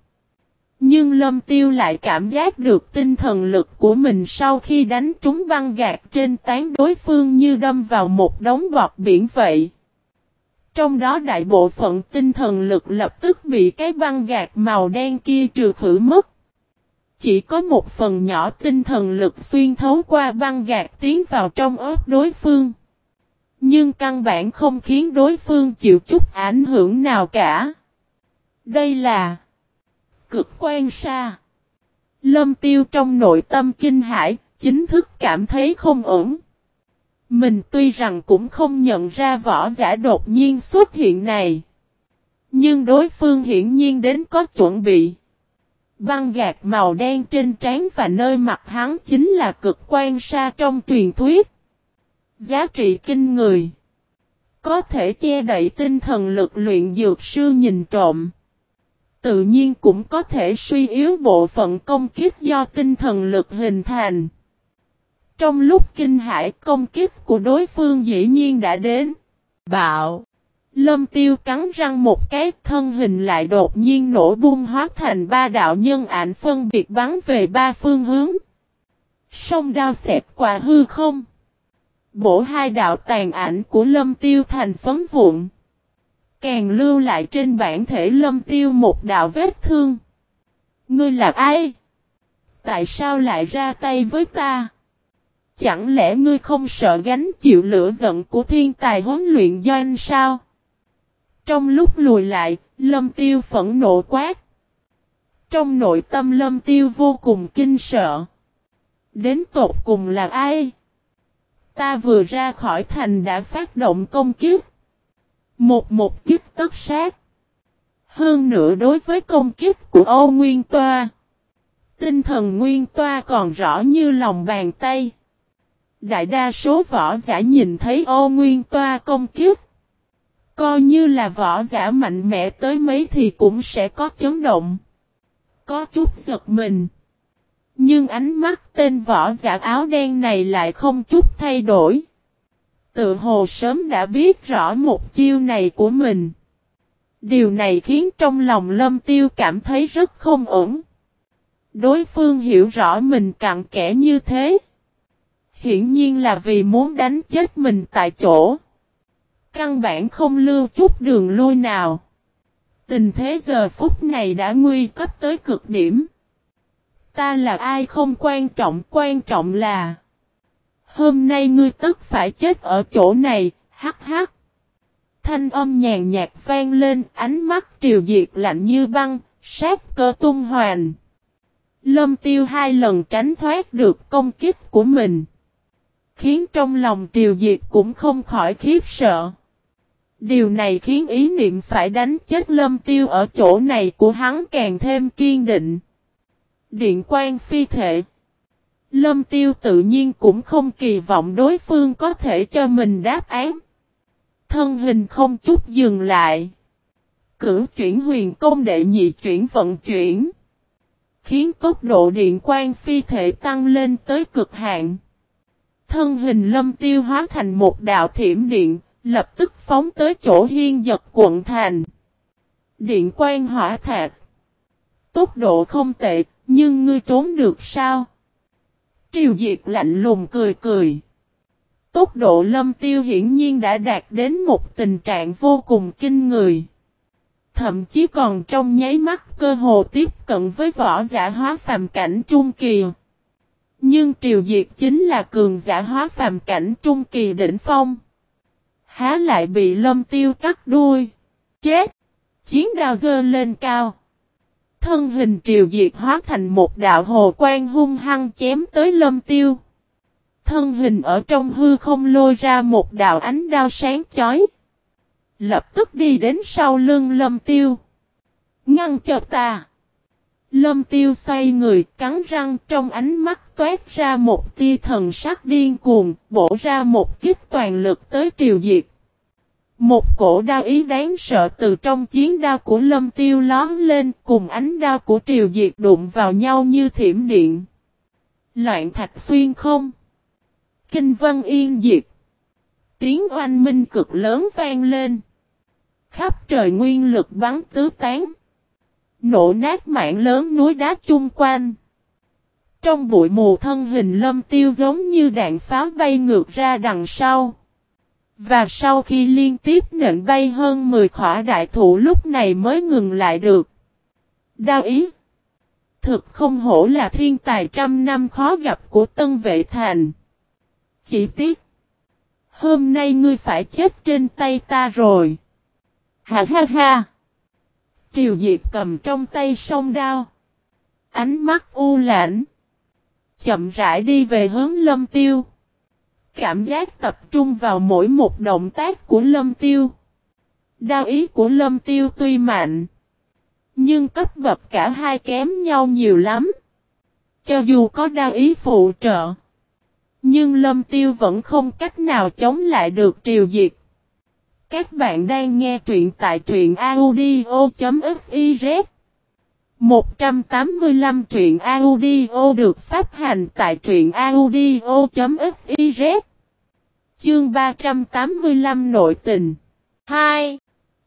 Nhưng lâm tiêu lại cảm giác được tinh thần lực của mình sau khi đánh trúng băng gạt trên tán đối phương như đâm vào một đống bọt biển vậy. Trong đó đại bộ phận tinh thần lực lập tức bị cái băng gạt màu đen kia trừ khử mất. Chỉ có một phần nhỏ tinh thần lực xuyên thấu qua băng gạt tiến vào trong ớt đối phương. Nhưng căn bản không khiến đối phương chịu chút ảnh hưởng nào cả. Đây là cực quan xa. Lâm tiêu trong nội tâm kinh hải, chính thức cảm thấy không ổn. Mình tuy rằng cũng không nhận ra võ giả đột nhiên xuất hiện này. Nhưng đối phương hiển nhiên đến có chuẩn bị. Băng gạt màu đen trên trán và nơi mặt hắn chính là cực quan sa trong truyền thuyết. Giá trị kinh người. Có thể che đậy tinh thần lực luyện dược sư nhìn trộm tự nhiên cũng có thể suy yếu bộ phận công kích do tinh thần lực hình thành. Trong lúc kinh hải công kích của đối phương dĩ nhiên đã đến. Bạo! Lâm tiêu cắn răng một cái, thân hình lại đột nhiên nổ bung hóa thành ba đạo nhân ảnh phân biệt bắn về ba phương hướng. Sông đao xẹp qua hư không. Bổ hai đạo tàn ảnh của lâm tiêu thành phấn vụn. Càng lưu lại trên bản thể lâm tiêu một đạo vết thương. Ngươi là ai? Tại sao lại ra tay với ta? Chẳng lẽ ngươi không sợ gánh chịu lửa giận của thiên tài huấn luyện doanh sao? Trong lúc lùi lại, lâm tiêu phẫn nộ quát. Trong nội tâm lâm tiêu vô cùng kinh sợ. Đến tột cùng là ai? Ta vừa ra khỏi thành đã phát động công kiếp. Một một kiếp tất sát. Hơn nữa đối với công kiếp của Âu Nguyên Toa. Tinh thần Nguyên Toa còn rõ như lòng bàn tay. Đại đa số võ giả nhìn thấy Âu Nguyên Toa công kiếp. Coi như là võ giả mạnh mẽ tới mấy thì cũng sẽ có chấn động. Có chút giật mình. Nhưng ánh mắt tên võ giả áo đen này lại không chút thay đổi. Tự hồ sớm đã biết rõ một chiêu này của mình. Điều này khiến trong lòng lâm tiêu cảm thấy rất không ổn. Đối phương hiểu rõ mình cặn kẽ như thế. Hiển nhiên là vì muốn đánh chết mình tại chỗ. Căn bản không lưu chút đường lui nào. Tình thế giờ phút này đã nguy cấp tới cực điểm. Ta là ai không quan trọng, quan trọng là Hôm nay ngươi tất phải chết ở chỗ này, hắc hắc. Thanh âm nhàn nhạt vang lên, ánh mắt triều diệt lạnh như băng, sát cơ tung hoàn. Lâm tiêu hai lần tránh thoát được công kích của mình. Khiến trong lòng triều diệt cũng không khỏi khiếp sợ. Điều này khiến ý niệm phải đánh chết lâm tiêu ở chỗ này của hắn càng thêm kiên định. Điện quan phi thệ. Lâm tiêu tự nhiên cũng không kỳ vọng đối phương có thể cho mình đáp án. Thân hình không chút dừng lại. Cử chuyển huyền công đệ nhị chuyển vận chuyển. Khiến tốc độ điện quan phi thể tăng lên tới cực hạn. Thân hình lâm tiêu hóa thành một đạo thiểm điện, lập tức phóng tới chỗ hiên giật quận thành. Điện quan hỏa thạc. Tốc độ không tệ, nhưng ngươi trốn được sao? Triều Diệt lạnh lùng cười cười. Tốc độ lâm tiêu hiển nhiên đã đạt đến một tình trạng vô cùng kinh người. Thậm chí còn trong nháy mắt cơ hồ tiếp cận với võ giả hóa phàm cảnh trung kỳ. Nhưng Triều Diệt chính là cường giả hóa phàm cảnh trung kỳ đỉnh phong. Há lại bị lâm tiêu cắt đuôi. Chết! Chiến đao dơ lên cao. Thân hình triều diệt hóa thành một đạo hồ quan hung hăng chém tới lâm tiêu. Thân hình ở trong hư không lôi ra một đạo ánh đao sáng chói. Lập tức đi đến sau lưng lâm tiêu. Ngăn cho ta. Lâm tiêu xoay người cắn răng trong ánh mắt toát ra một tia thần sắc điên cuồng, bổ ra một kích toàn lực tới triều diệt. Một cổ đao ý đáng sợ từ trong chiến đao của lâm tiêu lón lên cùng ánh đao của triều diệt đụng vào nhau như thiểm điện. Loạn thạch xuyên không. Kinh vân yên diệt. Tiếng oanh minh cực lớn vang lên. Khắp trời nguyên lực bắn tứ tán. Nổ nát mạng lớn núi đá chung quanh. Trong bụi mù thân hình lâm tiêu giống như đạn pháo bay ngược ra đằng sau. Và sau khi liên tiếp nện bay hơn 10 khỏa đại thủ lúc này mới ngừng lại được. Đao ý. Thực không hổ là thiên tài trăm năm khó gặp của tân vệ thành. Chỉ tiếc. Hôm nay ngươi phải chết trên tay ta rồi. Ha ha ha. Triều Diệt cầm trong tay song đao. Ánh mắt u lãnh. Chậm rãi đi về hướng lâm tiêu. Cảm giác tập trung vào mỗi một động tác của lâm tiêu. Đao ý của lâm tiêu tuy mạnh. Nhưng cấp bậc cả hai kém nhau nhiều lắm. Cho dù có đao ý phụ trợ. Nhưng lâm tiêu vẫn không cách nào chống lại được triều diệt. Các bạn đang nghe truyện tại truyện audio.fif 185 truyện audio được phát hành tại truyện audio.fiz Chương 385 nội tình 2.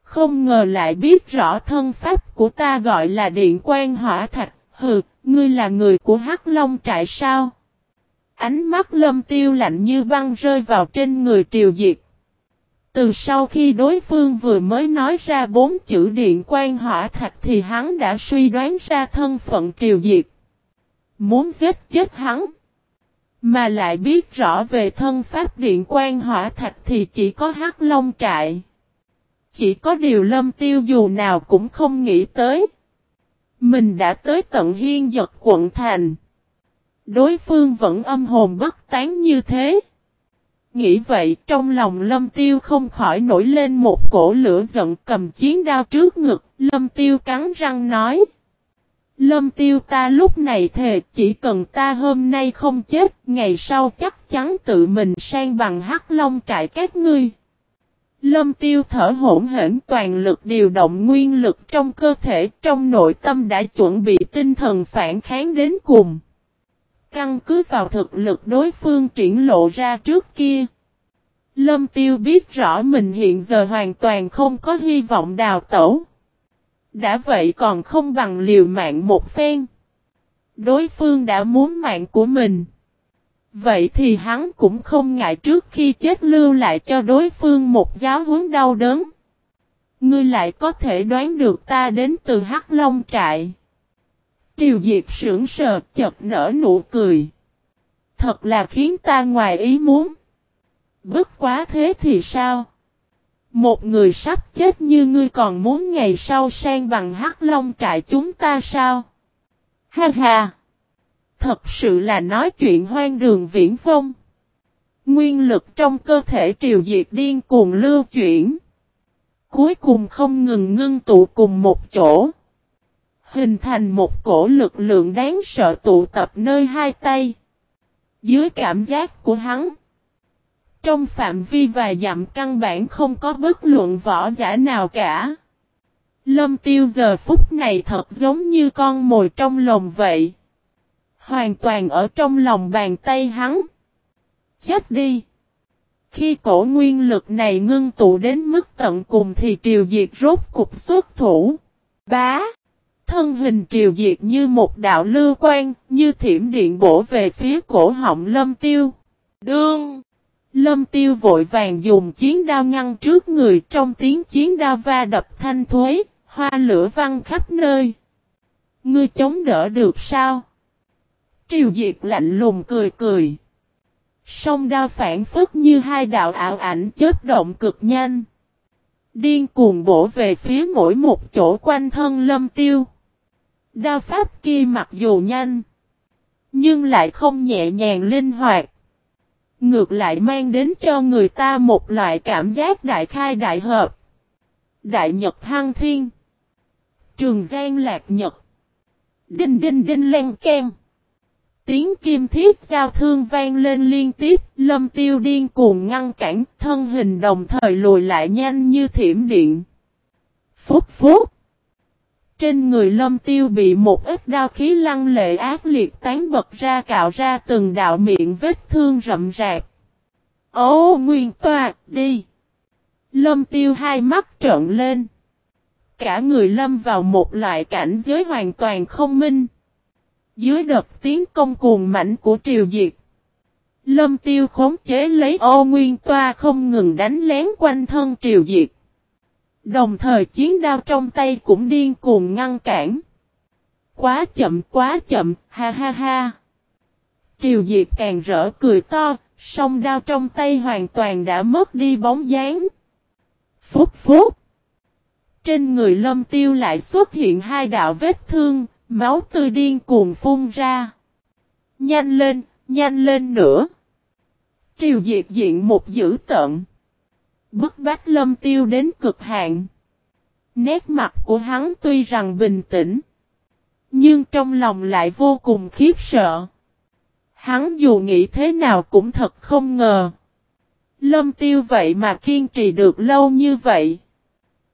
Không ngờ lại biết rõ thân pháp của ta gọi là điện quan hỏa thạch, hừ, ngươi là người của Hắc Long trại sao? Ánh mắt lâm tiêu lạnh như băng rơi vào trên người triều diệt. Từ sau khi đối phương vừa mới nói ra bốn chữ điện quan hỏa thạch thì hắn đã suy đoán ra thân phận triều diệt. Muốn giết chết hắn. Mà lại biết rõ về thân pháp điện quan hỏa thạch thì chỉ có hắc long trại. Chỉ có điều lâm tiêu dù nào cũng không nghĩ tới. Mình đã tới tận hiên giật quận thành. Đối phương vẫn âm hồn bất tán như thế. Nghĩ vậy trong lòng lâm tiêu không khỏi nổi lên một cổ lửa giận cầm chiến đao trước ngực. Lâm tiêu cắn răng nói. Lâm tiêu ta lúc này thề chỉ cần ta hôm nay không chết, ngày sau chắc chắn tự mình sang bằng hắc long trại các ngươi. Lâm tiêu thở hỗn hển toàn lực điều động nguyên lực trong cơ thể trong nội tâm đã chuẩn bị tinh thần phản kháng đến cùng. Căn cứ vào thực lực đối phương triển lộ ra trước kia. Lâm tiêu biết rõ mình hiện giờ hoàn toàn không có hy vọng đào tẩu. Đã vậy còn không bằng liều mạng một phen. Đối phương đã muốn mạng của mình. Vậy thì hắn cũng không ngại trước khi chết lưu lại cho đối phương một giáo huấn đau đớn. Ngươi lại có thể đoán được ta đến từ Hắc Long trại. Triều Diệt sững sờ chật nở nụ cười. Thật là khiến ta ngoài ý muốn. Bất quá thế thì sao? Một người sắp chết như ngươi còn muốn ngày sau sang bằng hắc long trại chúng ta sao? Ha ha! Thật sự là nói chuyện hoang đường viễn phong. Nguyên lực trong cơ thể triều diệt điên cuồng lưu chuyển. Cuối cùng không ngừng ngưng tụ cùng một chỗ. Hình thành một cổ lực lượng đáng sợ tụ tập nơi hai tay. Dưới cảm giác của hắn. Trong phạm vi vài dặm căn bản không có bất luận võ giả nào cả. Lâm tiêu giờ phút này thật giống như con mồi trong lồng vậy. Hoàn toàn ở trong lòng bàn tay hắn. Chết đi. Khi cổ nguyên lực này ngưng tụ đến mức tận cùng thì triều diệt rốt cục xuất thủ. Bá. Thân hình triều diệt như một đạo lưu quan, như thiểm điện bổ về phía cổ họng lâm tiêu. Đương. Lâm tiêu vội vàng dùng chiến đao ngăn trước người trong tiếng chiến đao va đập thanh thuế, hoa lửa văng khắp nơi. Ngươi chống đỡ được sao? Triều Diệt lạnh lùng cười cười. Song đao phản phất như hai đạo ảo ảnh chết động cực nhanh. Điên cuồng bổ về phía mỗi một chỗ quanh thân lâm tiêu. Đao pháp kia mặc dù nhanh. Nhưng lại không nhẹ nhàng linh hoạt. Ngược lại mang đến cho người ta một loại cảm giác đại khai đại hợp. Đại Nhật Hăng Thiên. Trường Giang Lạc Nhật. Đinh đinh đinh len kem. Tiếng kim thiết giao thương vang lên liên tiếp, lâm tiêu điên cuồng ngăn cản, thân hình đồng thời lùi lại nhanh như thiểm điện. Phúc phúc. Trên người lâm tiêu bị một ít đao khí lăng lệ ác liệt tán bật ra cạo ra từng đạo miệng vết thương rậm rạp. Ô nguyên toa, đi! Lâm tiêu hai mắt trợn lên. Cả người lâm vào một loại cảnh giới hoàn toàn không minh. Dưới đợt tiến công cuồng mảnh của triều diệt. Lâm tiêu khống chế lấy ô nguyên toa không ngừng đánh lén quanh thân triều diệt. Đồng thời chiến đao trong tay cũng điên cuồng ngăn cản. Quá chậm quá chậm, ha ha ha. Triều Diệt càng rỡ cười to, song đao trong tay hoàn toàn đã mất đi bóng dáng. Phúc phúc. Trên người lâm tiêu lại xuất hiện hai đạo vết thương, máu tươi điên cuồng phun ra. Nhanh lên, nhanh lên nữa. Triều Diệt diện một dữ tận bức bách lâm tiêu đến cực hạn. Nét mặt của hắn tuy rằng bình tĩnh, nhưng trong lòng lại vô cùng khiếp sợ. Hắn dù nghĩ thế nào cũng thật không ngờ. Lâm tiêu vậy mà kiên trì được lâu như vậy.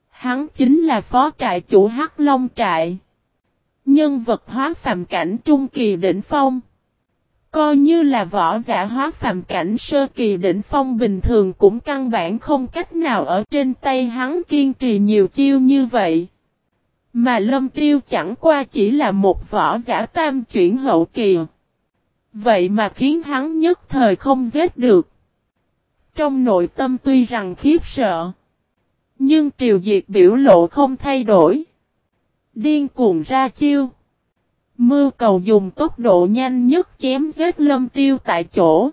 Hắn chính là phó trại chủ Hắc Long trại. Nhân vật hóa phàm cảnh trung kỳ đỉnh phong. Coi như là võ giả hóa phàm cảnh sơ kỳ đỉnh phong bình thường cũng căn bản không cách nào ở trên tay hắn kiên trì nhiều chiêu như vậy. Mà lâm tiêu chẳng qua chỉ là một võ giả tam chuyển hậu kỳ. Vậy mà khiến hắn nhất thời không giết được. Trong nội tâm tuy rằng khiếp sợ. Nhưng triều diệt biểu lộ không thay đổi. Điên cuồng ra chiêu. Mưu cầu dùng tốc độ nhanh nhất chém giết lâm tiêu tại chỗ.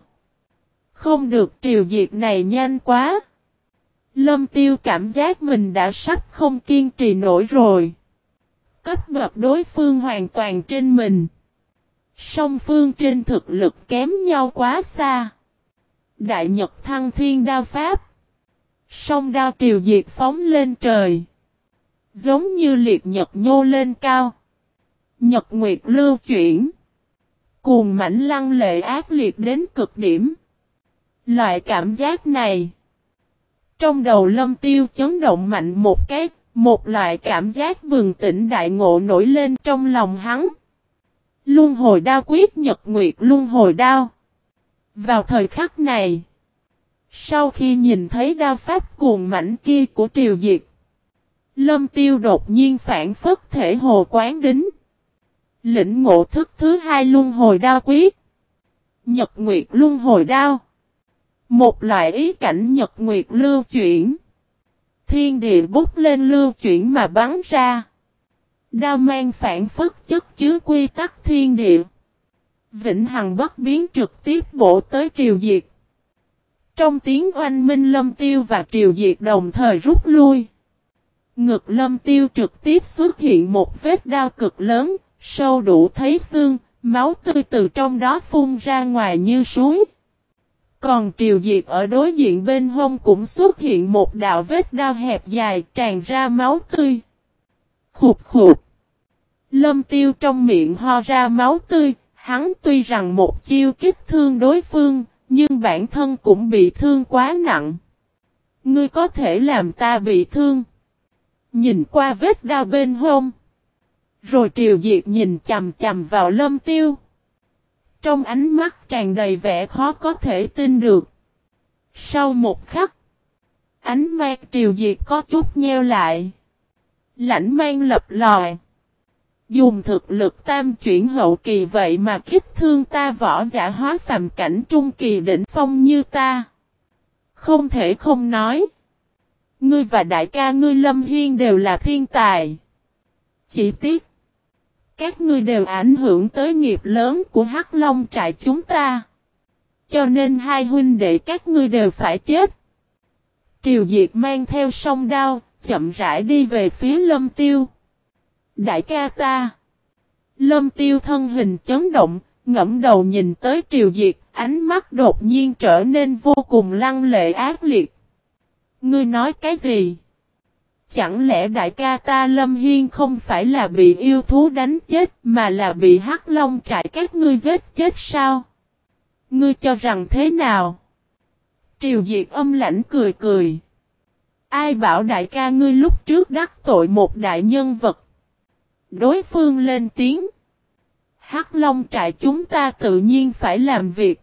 Không được, triều diệt này nhanh quá. Lâm tiêu cảm giác mình đã sắp không kiên trì nổi rồi. cấp bậc đối phương hoàn toàn trên mình. Song phương trên thực lực kém nhau quá xa. Đại Nhật thăng thiên đao pháp. Song đao triều diệt phóng lên trời. Giống như liệt nhật nhô lên cao. Nhật nguyệt lưu chuyển. Cuồng mảnh lăng lệ ác liệt đến cực điểm. Loại cảm giác này. Trong đầu lâm tiêu chấn động mạnh một cái, một loại cảm giác bừng tỉnh đại ngộ nổi lên trong lòng hắn. Luân hồi đao quyết nhật nguyệt luân hồi đao. Vào thời khắc này, sau khi nhìn thấy đao pháp cuồng mảnh kia của triều diệt, lâm tiêu đột nhiên phản phất thể hồ quán đính. Lĩnh ngộ thức thứ hai luân hồi đao quyết. Nhật nguyệt luân hồi đao. Một loại ý cảnh nhật nguyệt lưu chuyển. Thiên địa bút lên lưu chuyển mà bắn ra. Đao mang phản phất chất chứa quy tắc thiên địa. Vĩnh Hằng bất biến trực tiếp bổ tới triều diệt. Trong tiếng oanh minh lâm tiêu và triều diệt đồng thời rút lui. Ngực lâm tiêu trực tiếp xuất hiện một vết đao cực lớn, sâu đủ thấy xương, máu tươi từ trong đó phun ra ngoài như suối. Còn triều diệt ở đối diện bên hông cũng xuất hiện một đạo vết đao hẹp dài tràn ra máu tươi. Khục khục. Lâm tiêu trong miệng ho ra máu tươi, hắn tuy rằng một chiêu kích thương đối phương, nhưng bản thân cũng bị thương quá nặng. Ngươi có thể làm ta bị thương. Nhìn qua vết đao bên hông. Rồi triều diệt nhìn chầm chầm vào lâm tiêu. Trong ánh mắt tràn đầy vẻ khó có thể tin được. Sau một khắc, ánh mang triều diệt có chút nheo lại. Lãnh mang lập lòi. Dùng thực lực tam chuyển hậu kỳ vậy mà kích thương ta võ giả hóa phàm cảnh trung kỳ đỉnh phong như ta. Không thể không nói. Ngươi và đại ca ngươi Lâm Hiên đều là thiên tài. Chỉ tiếc. Các ngươi đều ảnh hưởng tới nghiệp lớn của Hắc Long trại chúng ta. Cho nên hai huynh đệ các ngươi đều phải chết. Triều Diệt mang theo song đao, chậm rãi đi về phía Lâm Tiêu. Đại ca ta. Lâm Tiêu thân hình chấn động, ngẫm đầu nhìn tới Triều Diệt, ánh mắt đột nhiên trở nên vô cùng lăng lệ ác liệt. Ngươi nói cái gì? Chẳng lẽ đại ca ta Lâm Hiên không phải là bị yêu thú đánh chết mà là bị hắc long trại các ngươi giết chết sao? Ngươi cho rằng thế nào? Triều Diệt âm lãnh cười cười. Ai bảo đại ca ngươi lúc trước đắc tội một đại nhân vật? Đối phương lên tiếng. Hắc Long trại chúng ta tự nhiên phải làm việc.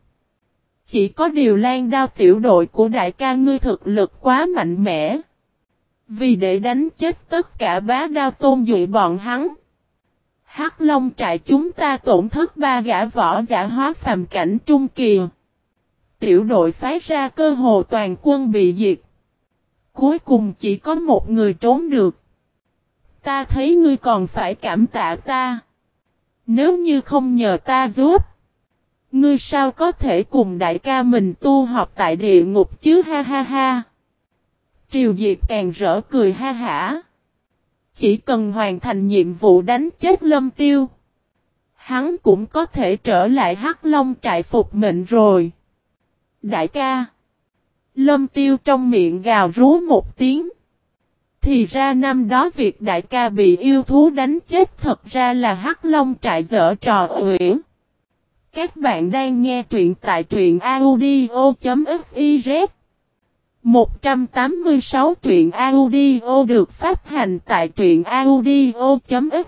Chỉ có điều lan đao tiểu đội của đại ca ngươi thực lực quá mạnh mẽ. Vì để đánh chết tất cả bá đao tôn dụy bọn hắn. Hắc Long trại chúng ta tổn thất ba gã võ giả hóa phàm cảnh trung kỳ. Tiểu đội phái ra cơ hồ toàn quân bị diệt. Cuối cùng chỉ có một người trốn được. Ta thấy ngươi còn phải cảm tạ ta. Nếu như không nhờ ta giúp. Ngươi sao có thể cùng đại ca mình tu học tại địa ngục chứ, ha ha ha. Triều Diệt càng rỡ cười ha hả. Chỉ cần hoàn thành nhiệm vụ đánh chết lâm tiêu. Hắn cũng có thể trở lại hắc long trại phục mệnh rồi. Đại ca. Lâm tiêu trong miệng gào rú một tiếng. Thì ra năm đó việc đại ca bị yêu thú đánh chết thật ra là hắc long trại dở trò uyển. Các bạn đang nghe truyện tại truyện audio.fif 186 truyện audio được phát hành tại truyện audio.fiz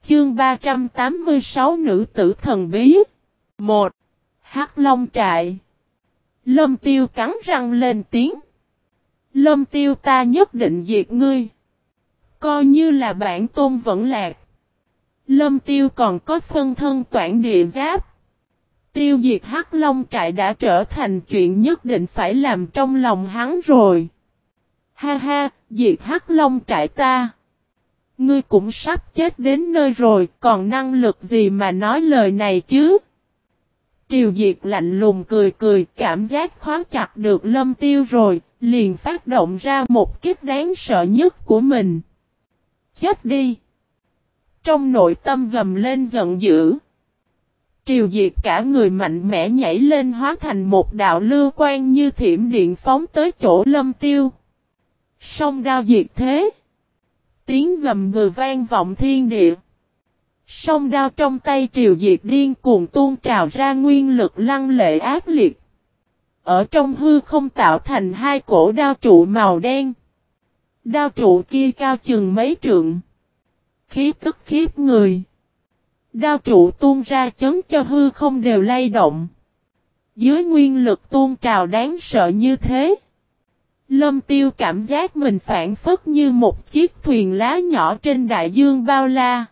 Chương 386 Nữ tử thần bí. 1. Hắc Long Trại. Lâm Tiêu cắn răng lên tiếng. Lâm Tiêu ta nhất định diệt ngươi. Coi như là bản tôn vẫn lạc. Lâm Tiêu còn có phân thân toản địa giáp. Tiêu diệt Hắc Long trại đã trở thành chuyện nhất định phải làm trong lòng hắn rồi. Ha ha, diệt Hắc Long trại ta. Ngươi cũng sắp chết đến nơi rồi, còn năng lực gì mà nói lời này chứ? Triều Diệt lạnh lùng cười cười, cảm giác khóa chặt được lâm tiêu rồi, liền phát động ra một kiếp đáng sợ nhất của mình. Chết đi! Trong nội tâm gầm lên giận dữ. Triều diệt cả người mạnh mẽ nhảy lên hóa thành một đạo lưu quan như thiểm điện phóng tới chỗ lâm tiêu. Song đao diệt thế. Tiếng gầm ngừ vang vọng thiên địa. Song đao trong tay triều diệt điên cuồng tuôn trào ra nguyên lực lăng lệ ác liệt. Ở trong hư không tạo thành hai cổ đao trụ màu đen. Đao trụ kia cao chừng mấy trượng. Khí tức khiếp người. Đao trụ tuôn ra chấn cho hư không đều lay động. Dưới nguyên lực tuôn trào đáng sợ như thế. Lâm tiêu cảm giác mình phản phất như một chiếc thuyền lá nhỏ trên đại dương bao la.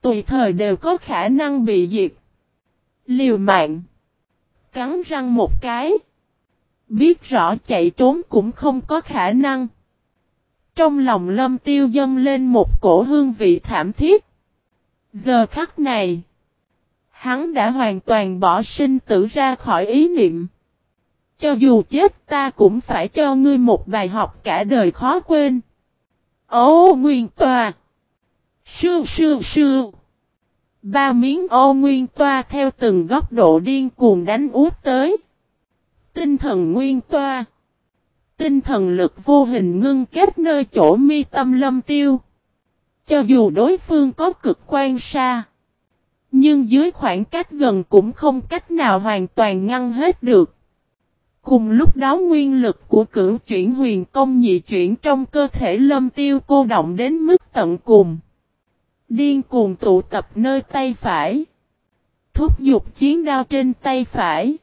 Tùy thời đều có khả năng bị diệt. Liều mạng. Cắn răng một cái. Biết rõ chạy trốn cũng không có khả năng. Trong lòng lâm tiêu dâng lên một cổ hương vị thảm thiết. Giờ khắc này. Hắn đã hoàn toàn bỏ sinh tử ra khỏi ý niệm. Cho dù chết, ta cũng phải cho ngươi một bài học cả đời khó quên. Ô Nguyên Tòa Sư sư sư Ba miếng ô Nguyên Toa theo từng góc độ điên cuồng đánh út tới. Tinh thần Nguyên Toa Tinh thần lực vô hình ngưng kết nơi chỗ mi tâm lâm tiêu. Cho dù đối phương có cực quan xa. Nhưng dưới khoảng cách gần cũng không cách nào hoàn toàn ngăn hết được. Cùng lúc đó nguyên lực của cửu chuyển huyền công nhị chuyển trong cơ thể lâm tiêu cô động đến mức tận cùng. Điên cuồng tụ tập nơi tay phải. Thúc giục chiến đao trên tay phải.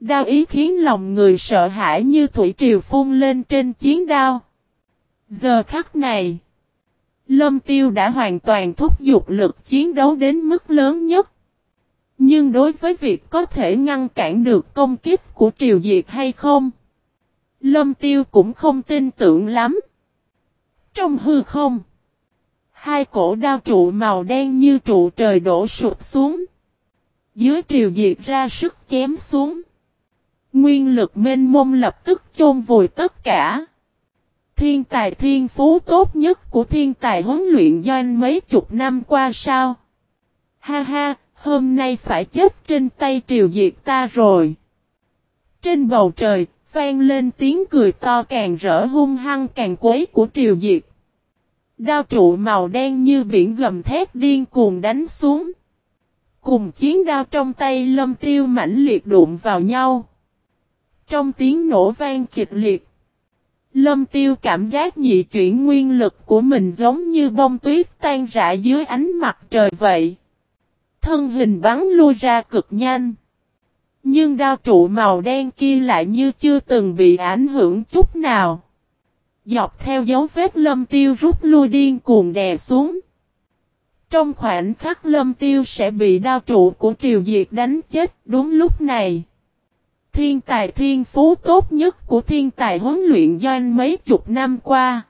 Đao ý khiến lòng người sợ hãi như thủy triều phun lên trên chiến đao. Giờ khắc này. Lâm tiêu đã hoàn toàn thúc giục lực chiến đấu đến mức lớn nhất. Nhưng đối với việc có thể ngăn cản được công kích của triều diệt hay không, Lâm tiêu cũng không tin tưởng lắm. Trong hư không, hai cổ đao trụ màu đen như trụ trời đổ sụp xuống. Dưới triều diệt ra sức chém xuống. Nguyên lực mênh mông lập tức chôn vùi tất cả. Thiên tài thiên phú tốt nhất của thiên tài huấn luyện doanh mấy chục năm qua sao? Ha ha, hôm nay phải chết trên tay triều diệt ta rồi. Trên bầu trời, vang lên tiếng cười to càng rỡ hung hăng càng quấy của triều diệt. Đao trụ màu đen như biển gầm thét điên cuồng đánh xuống. Cùng chiến đao trong tay lâm tiêu mãnh liệt đụng vào nhau. Trong tiếng nổ vang kịch liệt. Lâm tiêu cảm giác nhị chuyển nguyên lực của mình giống như bông tuyết tan rã dưới ánh mặt trời vậy. Thân hình bắn lui ra cực nhanh. Nhưng đao trụ màu đen kia lại như chưa từng bị ảnh hưởng chút nào. Dọc theo dấu vết lâm tiêu rút lui điên cuồng đè xuống. Trong khoảnh khắc lâm tiêu sẽ bị đao trụ của triều diệt đánh chết, đúng lúc này thiên tài thiên phú tốt nhất của thiên tài huấn luyện doanh mấy chục năm qua.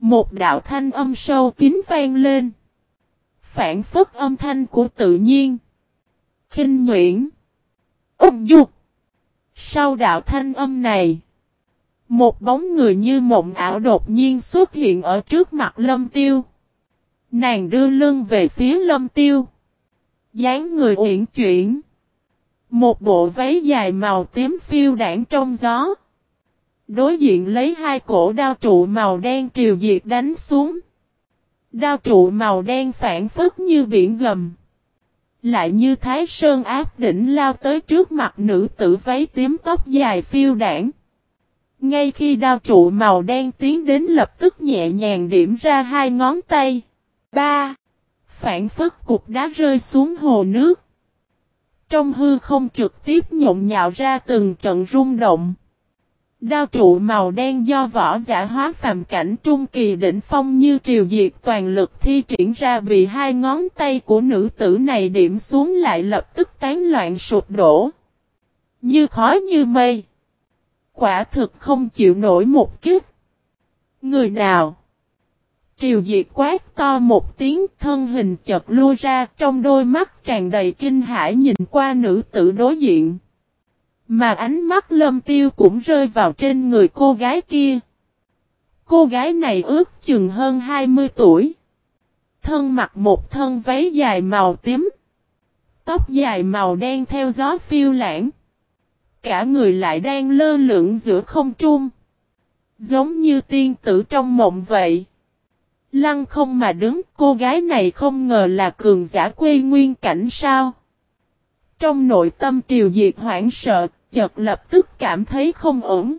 Một đạo thanh âm sâu kín vang lên. Phản phất âm thanh của tự nhiên. kinh nhuyễn. Úc dục. Sau đạo thanh âm này. Một bóng người như mộng ảo đột nhiên xuất hiện ở trước mặt lâm tiêu. Nàng đưa lưng về phía lâm tiêu. dáng người uyển chuyển. Một bộ váy dài màu tím phiêu đảng trong gió. Đối diện lấy hai cổ đao trụ màu đen triều diệt đánh xuống. Đao trụ màu đen phản phất như biển gầm. Lại như thái sơn áp đỉnh lao tới trước mặt nữ tử váy tím tóc dài phiêu đảng. Ngay khi đao trụ màu đen tiến đến lập tức nhẹ nhàng điểm ra hai ngón tay. Ba. Phản phất cục đá rơi xuống hồ nước. Trong hư không trực tiếp nhộn nhạo ra từng trận rung động. Đao trụ màu đen do võ giả hóa phàm cảnh trung kỳ đỉnh phong như triều diệt toàn lực thi triển ra bị hai ngón tay của nữ tử này điểm xuống lại lập tức tán loạn sụp đổ. Như khói như mây. Quả thực không chịu nổi một kiếp. Người nào? Triều Diệt quát to một tiếng, thân hình chật lua ra, trong đôi mắt tràn đầy kinh hãi nhìn qua nữ tử đối diện. Mà ánh mắt lâm tiêu cũng rơi vào trên người cô gái kia. Cô gái này ước chừng hơn 20 tuổi. Thân mặc một thân váy dài màu tím. Tóc dài màu đen theo gió phiêu lãng. Cả người lại đang lơ lửng giữa không trung. Giống như tiên tử trong mộng vậy. Lăng không mà đứng cô gái này không ngờ là cường giả quê nguyên cảnh sao. Trong nội tâm triều diệt hoảng sợ, chợt lập tức cảm thấy không ổn.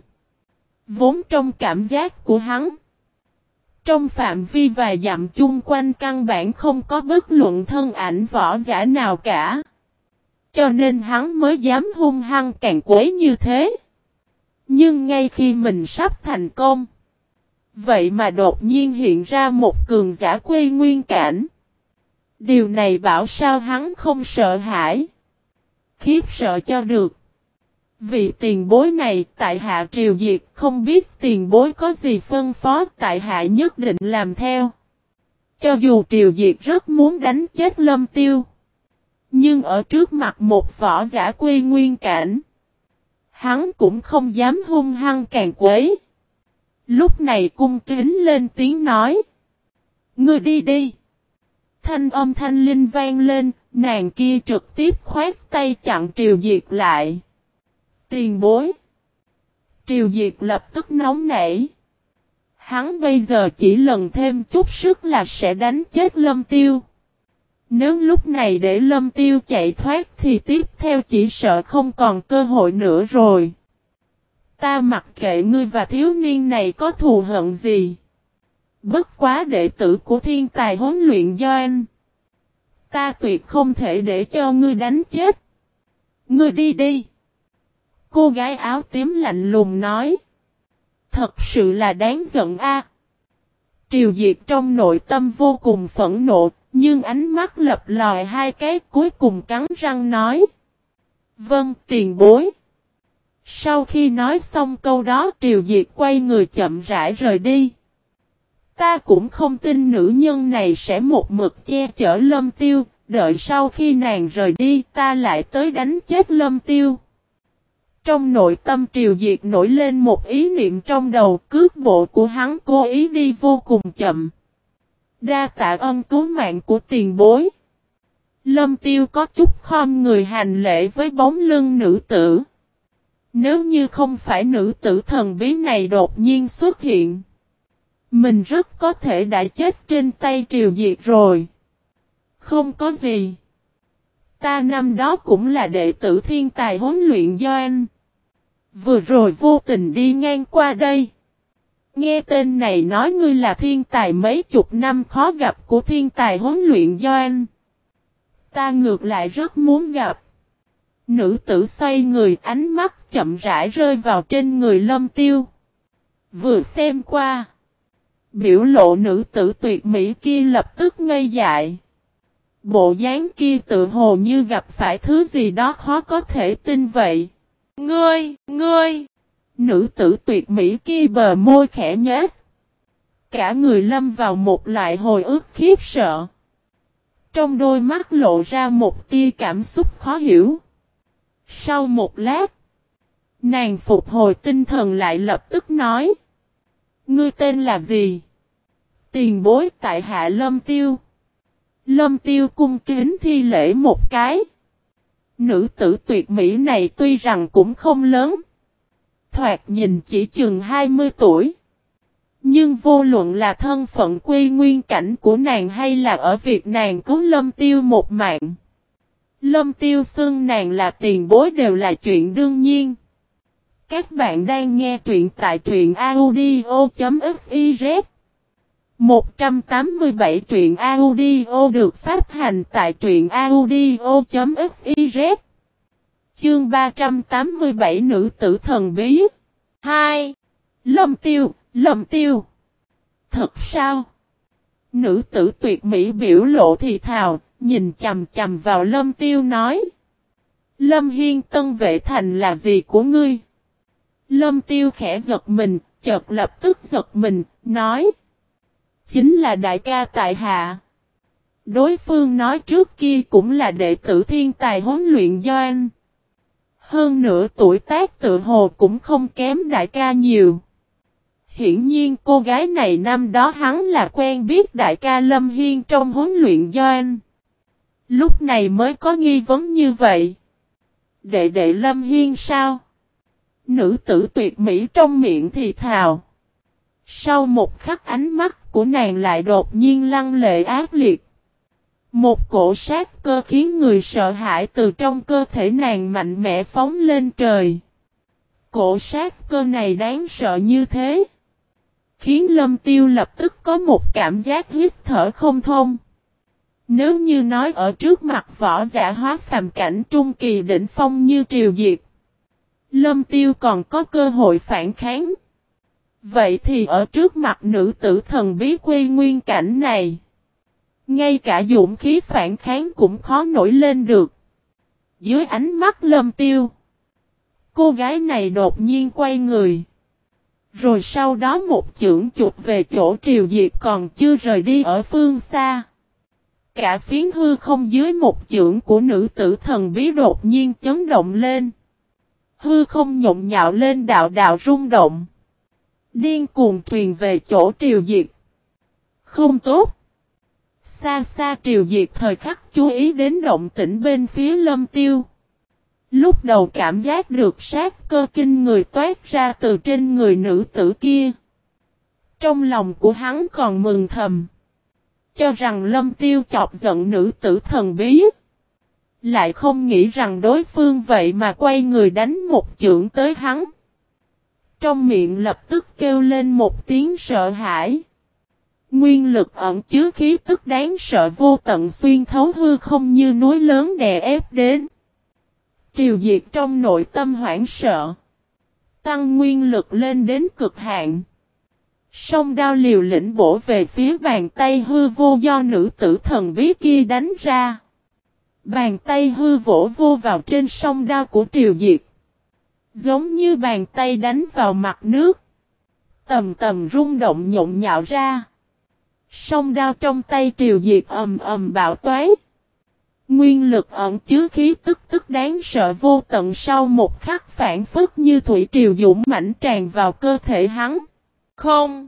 Vốn trong cảm giác của hắn. Trong phạm vi vài dặm chung quanh căn bản không có bất luận thân ảnh võ giả nào cả. Cho nên hắn mới dám hung hăng càng quấy như thế. Nhưng ngay khi mình sắp thành công. Vậy mà đột nhiên hiện ra một cường giả quê nguyên cảnh. Điều này bảo sao hắn không sợ hãi. Khiếp sợ cho được. Vì tiền bối này tại hạ triều diệt không biết tiền bối có gì phân phó tại hạ nhất định làm theo. Cho dù triều diệt rất muốn đánh chết lâm tiêu. Nhưng ở trước mặt một võ giả quê nguyên cảnh. Hắn cũng không dám hung hăng càng quấy. Lúc này cung kính lên tiếng nói. Ngươi đi đi. Thanh âm thanh linh vang lên, nàng kia trực tiếp khoát tay chặn triều diệt lại. Tiền bối. Triều diệt lập tức nóng nảy. Hắn bây giờ chỉ lần thêm chút sức là sẽ đánh chết lâm tiêu. Nếu lúc này để lâm tiêu chạy thoát thì tiếp theo chỉ sợ không còn cơ hội nữa rồi. Ta mặc kệ ngươi và thiếu niên này có thù hận gì. Bất quá đệ tử của thiên tài huấn luyện do anh. Ta tuyệt không thể để cho ngươi đánh chết. Ngươi đi đi. Cô gái áo tím lạnh lùng nói. Thật sự là đáng giận a. Triều Diệt trong nội tâm vô cùng phẫn nộ, nhưng ánh mắt lập lòi hai cái cuối cùng cắn răng nói. Vâng, tiền bối. Sau khi nói xong câu đó Triều Diệt quay người chậm rãi rời đi. Ta cũng không tin nữ nhân này sẽ một mực che chở lâm tiêu, đợi sau khi nàng rời đi ta lại tới đánh chết lâm tiêu. Trong nội tâm Triều Diệt nổi lên một ý niệm trong đầu cước bộ của hắn cố ý đi vô cùng chậm. Đa tạ ân cứu mạng của tiền bối. Lâm tiêu có chút khom người hành lễ với bóng lưng nữ tử. Nếu như không phải nữ tử thần bí này đột nhiên xuất hiện. Mình rất có thể đã chết trên tay triều diệt rồi. Không có gì. Ta năm đó cũng là đệ tử thiên tài huấn luyện do anh. Vừa rồi vô tình đi ngang qua đây. Nghe tên này nói ngươi là thiên tài mấy chục năm khó gặp của thiên tài huấn luyện do anh. Ta ngược lại rất muốn gặp. Nữ tử xoay người ánh mắt chậm rãi rơi vào trên người lâm tiêu. Vừa xem qua. Biểu lộ nữ tử tuyệt mỹ kia lập tức ngây dại. Bộ dáng kia tự hồ như gặp phải thứ gì đó khó có thể tin vậy. Ngươi, ngươi! Nữ tử tuyệt mỹ kia bờ môi khẽ nhếch. Cả người lâm vào một loại hồi ức khiếp sợ. Trong đôi mắt lộ ra một tia cảm xúc khó hiểu. Sau một lát, nàng phục hồi tinh thần lại lập tức nói. Ngươi tên là gì? Tiền bối tại hạ lâm tiêu. Lâm tiêu cung kính thi lễ một cái. Nữ tử tuyệt mỹ này tuy rằng cũng không lớn. Thoạt nhìn chỉ chừng 20 tuổi. Nhưng vô luận là thân phận quy nguyên cảnh của nàng hay là ở việc nàng cứu lâm tiêu một mạng. Lâm tiêu xưng nàng là tiền bối đều là chuyện đương nhiên. Các bạn đang nghe truyện tại truyện audio.fiz 187 truyện audio được phát hành tại truyện audio.fiz Chương 387 Nữ tử thần bí 2. Lâm tiêu, lâm tiêu Thật sao? Nữ tử tuyệt mỹ biểu lộ thì thào, nhìn chầm chầm vào lâm tiêu nói. Lâm Hiên Tân vệ thành là gì của ngươi? Lâm tiêu khẽ giật mình, chợt lập tức giật mình, nói. Chính là đại ca tại hạ. Đối phương nói trước kia cũng là đệ tử thiên tài huấn luyện do anh. Hơn nữa tuổi tác tự hồ cũng không kém đại ca nhiều. Hiển nhiên cô gái này năm đó hắn là quen biết đại ca Lâm Hiên trong huấn luyện doanh. Lúc này mới có nghi vấn như vậy. Đệ đệ Lâm Hiên sao? Nữ tử tuyệt mỹ trong miệng thì thào. Sau một khắc ánh mắt của nàng lại đột nhiên lăng lệ ác liệt. Một cổ sát cơ khiến người sợ hãi từ trong cơ thể nàng mạnh mẽ phóng lên trời. Cổ sát cơ này đáng sợ như thế. Khiến lâm tiêu lập tức có một cảm giác hít thở không thông. Nếu như nói ở trước mặt võ giả hóa phàm cảnh trung kỳ đỉnh phong như triều diệt. Lâm tiêu còn có cơ hội phản kháng. Vậy thì ở trước mặt nữ tử thần bí quy nguyên cảnh này. Ngay cả dũng khí phản kháng cũng khó nổi lên được. Dưới ánh mắt lâm tiêu. Cô gái này đột nhiên quay người. Rồi sau đó một chưởng chụp về chỗ triều diệt còn chưa rời đi ở phương xa. Cả phiến hư không dưới một chưởng của nữ tử thần bí đột nhiên chấn động lên. Hư không nhộn nhạo lên đạo đạo rung động. Điên cuồng truyền về chỗ triều diệt. Không tốt. Xa xa triều diệt thời khắc chú ý đến động tĩnh bên phía lâm tiêu. Lúc đầu cảm giác được sát cơ kinh người toát ra từ trên người nữ tử kia. Trong lòng của hắn còn mừng thầm. Cho rằng lâm tiêu chọc giận nữ tử thần bí. Lại không nghĩ rằng đối phương vậy mà quay người đánh một chưởng tới hắn. Trong miệng lập tức kêu lên một tiếng sợ hãi. Nguyên lực ẩn chứa khí tức đáng sợ vô tận xuyên thấu hư không như núi lớn đè ép đến. Triều diệt trong nội tâm hoảng sợ. Tăng nguyên lực lên đến cực hạn. Song đao liều lĩnh bổ về phía bàn tay hư vô do nữ tử thần bí kia đánh ra. Bàn tay hư vỗ vô vào trên sông đao của triều diệt. Giống như bàn tay đánh vào mặt nước. Tầm tầm rung động nhộn nhạo ra. Sông đao trong tay triều diệt ầm ầm bạo toái. Nguyên lực ẩn chứa khí tức tức đáng sợ vô tận sau một khắc phản phất như thủy triều dũng mãnh tràn vào cơ thể hắn. Không!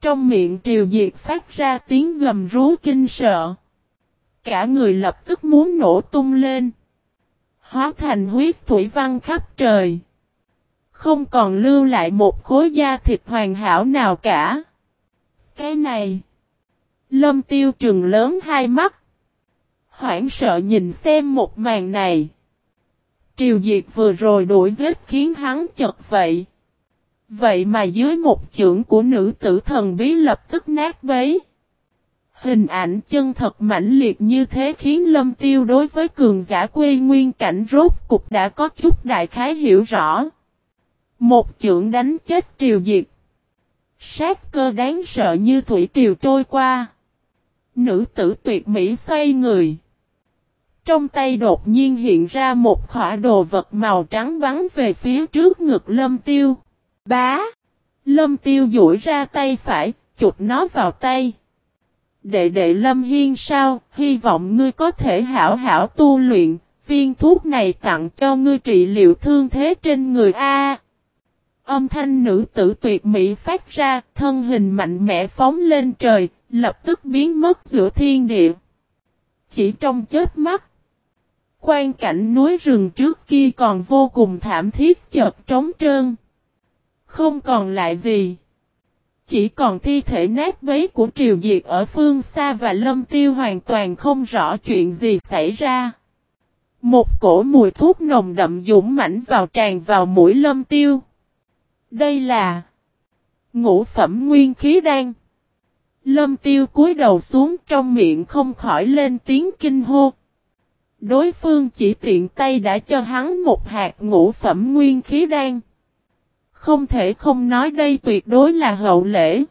Trong miệng triều diệt phát ra tiếng gầm rú kinh sợ. Cả người lập tức muốn nổ tung lên. Hóa thành huyết thủy văn khắp trời. Không còn lưu lại một khối da thịt hoàn hảo nào cả. Cái này. Lâm tiêu trừng lớn hai mắt. Hoảng sợ nhìn xem một màn này. Triều Diệt vừa rồi đuổi giết khiến hắn chật vậy. Vậy mà dưới một chưởng của nữ tử thần bí lập tức nát bấy. Hình ảnh chân thật mãnh liệt như thế khiến Lâm Tiêu đối với cường giả quê nguyên cảnh rốt cục đã có chút đại khái hiểu rõ. Một chưởng đánh chết triều diệt. Sát cơ đáng sợ như thủy triều trôi qua. Nữ tử tuyệt mỹ xoay người. Trong tay đột nhiên hiện ra một khỏa đồ vật màu trắng bắn về phía trước ngực lâm tiêu. Bá! Lâm tiêu duỗi ra tay phải, chụp nó vào tay. Đệ đệ Lâm Hiên sao, hy vọng ngươi có thể hảo hảo tu luyện, viên thuốc này tặng cho ngươi trị liệu thương thế trên người A. Âm thanh nữ tử tuyệt mỹ phát ra, thân hình mạnh mẽ phóng lên trời, lập tức biến mất giữa thiên địa. Chỉ trong chết mắt, quan cảnh núi rừng trước kia còn vô cùng thảm thiết chợt trống trơn. Không còn lại gì. Chỉ còn thi thể nát bấy của triều diệt ở phương xa và lâm tiêu hoàn toàn không rõ chuyện gì xảy ra. Một cổ mùi thuốc nồng đậm dũng mãnh vào tràn vào mũi lâm tiêu. Đây là ngũ phẩm nguyên khí đan. Lâm tiêu cúi đầu xuống trong miệng không khỏi lên tiếng kinh hô. Đối phương chỉ tiện tay đã cho hắn một hạt ngũ phẩm nguyên khí đan. Không thể không nói đây tuyệt đối là hậu lễ.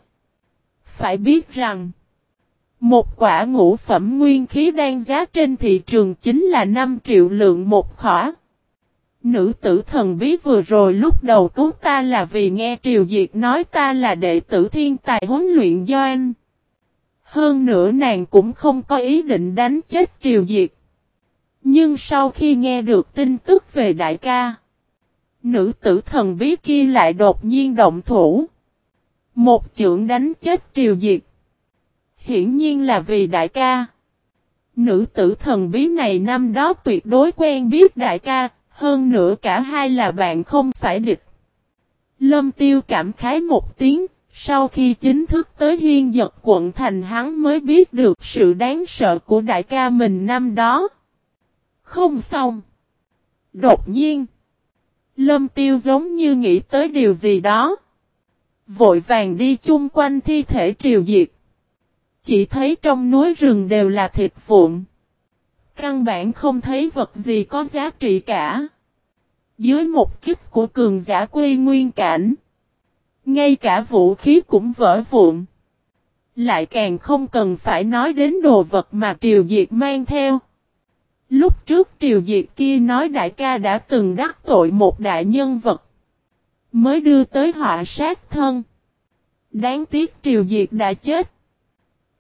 Phải biết rằng, một quả ngũ phẩm nguyên khí đang giá trên thị trường chính là 5 triệu lượng một khỏa. Nữ tử thần bí vừa rồi lúc đầu cứu ta là vì nghe Triều Diệt nói ta là đệ tử thiên tài huấn luyện do anh. Hơn nữa nàng cũng không có ý định đánh chết Triều Diệt. Nhưng sau khi nghe được tin tức về đại ca, nữ tử thần bí kia lại đột nhiên động thủ. Một chưởng đánh chết triều diệt. Hiển nhiên là vì đại ca. Nữ tử thần bí này năm đó tuyệt đối quen biết đại ca, hơn nữa cả hai là bạn không phải địch. Lâm tiêu cảm khái một tiếng, sau khi chính thức tới hiên giật quận thành hắn mới biết được sự đáng sợ của đại ca mình năm đó. Không xong. Đột nhiên. Lâm tiêu giống như nghĩ tới điều gì đó. Vội vàng đi chung quanh thi thể triều diệt. Chỉ thấy trong núi rừng đều là thịt vụn. Căn bản không thấy vật gì có giá trị cả. Dưới một kích của cường giả quy nguyên cảnh. Ngay cả vũ khí cũng vỡ vụn. Lại càng không cần phải nói đến đồ vật mà Triều Diệt mang theo. Lúc trước Triều Diệt kia nói đại ca đã từng đắc tội một đại nhân vật. Mới đưa tới họa sát thân. Đáng tiếc Triều Diệt đã chết.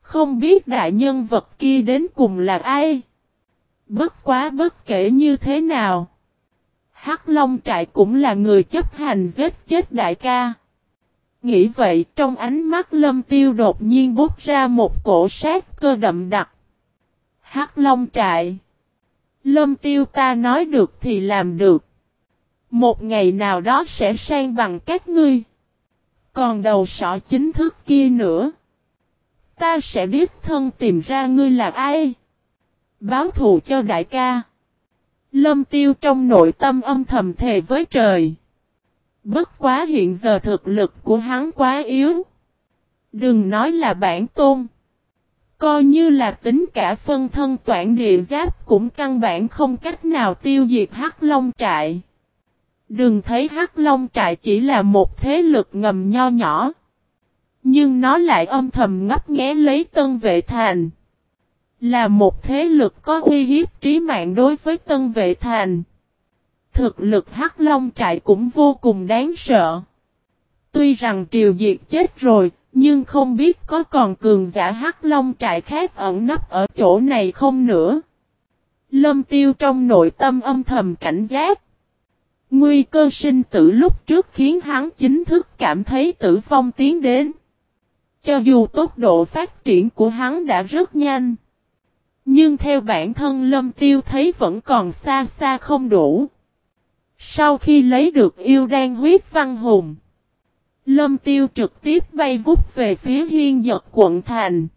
Không biết đại nhân vật kia đến cùng là ai. Bất quá bất kể như thế nào. Hắc Long trại cũng là người chấp hành giết chết đại ca. Nghĩ vậy, trong ánh mắt lâm tiêu đột nhiên bút ra một cổ sát cơ đậm đặc. Hắc Long trại. Lâm tiêu ta nói được thì làm được. Một ngày nào đó sẽ sang bằng các ngươi. Còn đầu sọ chính thức kia nữa. Ta sẽ biết thân tìm ra ngươi là ai. Báo thù cho đại ca. Lâm tiêu trong nội tâm âm thầm thề với trời. Bất quá hiện giờ thực lực của hắn quá yếu. Đừng nói là bản tôn. Coi như là tính cả phân thân toản địa giáp cũng căn bản không cách nào tiêu diệt Hắc Long trại. Đừng thấy Hắc Long trại chỉ là một thế lực ngầm nho nhỏ. Nhưng nó lại âm thầm ngấp nghé lấy tân vệ thành. Là một thế lực có uy hiếp trí mạng đối với tân vệ thành. Thực lực Hắc Long trại cũng vô cùng đáng sợ. Tuy rằng triều diệt chết rồi, nhưng không biết có còn cường giả Hắc Long trại khác ẩn nấp ở chỗ này không nữa. Lâm tiêu trong nội tâm âm thầm cảnh giác. Nguy cơ sinh tử lúc trước khiến hắn chính thức cảm thấy tử vong tiến đến. Cho dù tốc độ phát triển của hắn đã rất nhanh. Nhưng theo bản thân Lâm Tiêu thấy vẫn còn xa xa không đủ. Sau khi lấy được yêu đan huyết văn hùng. Lâm Tiêu trực tiếp bay vút về phía hiên giật quận thành.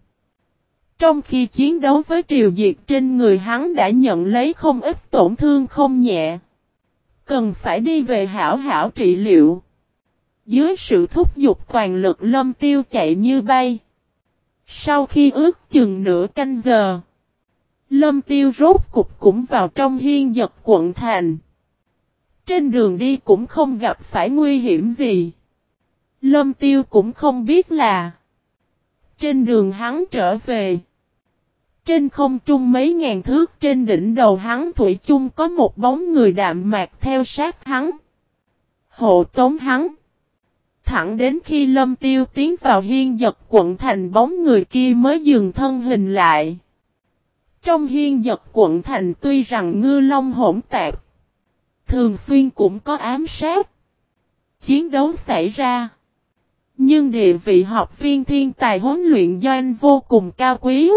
Trong khi chiến đấu với triều diệt trên người hắn đã nhận lấy không ít tổn thương không nhẹ. Cần phải đi về hảo hảo trị liệu. Dưới sự thúc giục toàn lực lâm tiêu chạy như bay. Sau khi ước chừng nửa canh giờ. Lâm tiêu rốt cục cũng vào trong hiên giật quận thành. Trên đường đi cũng không gặp phải nguy hiểm gì. Lâm tiêu cũng không biết là. Trên đường hắn trở về. Trên không trung mấy ngàn thước trên đỉnh đầu hắn Thủy chung có một bóng người đạm mạc theo sát hắn. Hộ tống hắn. Thẳng đến khi lâm tiêu tiến vào hiên giật quận thành, bóng người kia mới dừng thân hình lại. Trong hiên giật quận thành tuy rằng ngư long hỗn tạp. Thường xuyên cũng có ám sát. Chiến đấu xảy ra. Nhưng địa vị học viên thiên tài huấn luyện doanh vô cùng cao quý.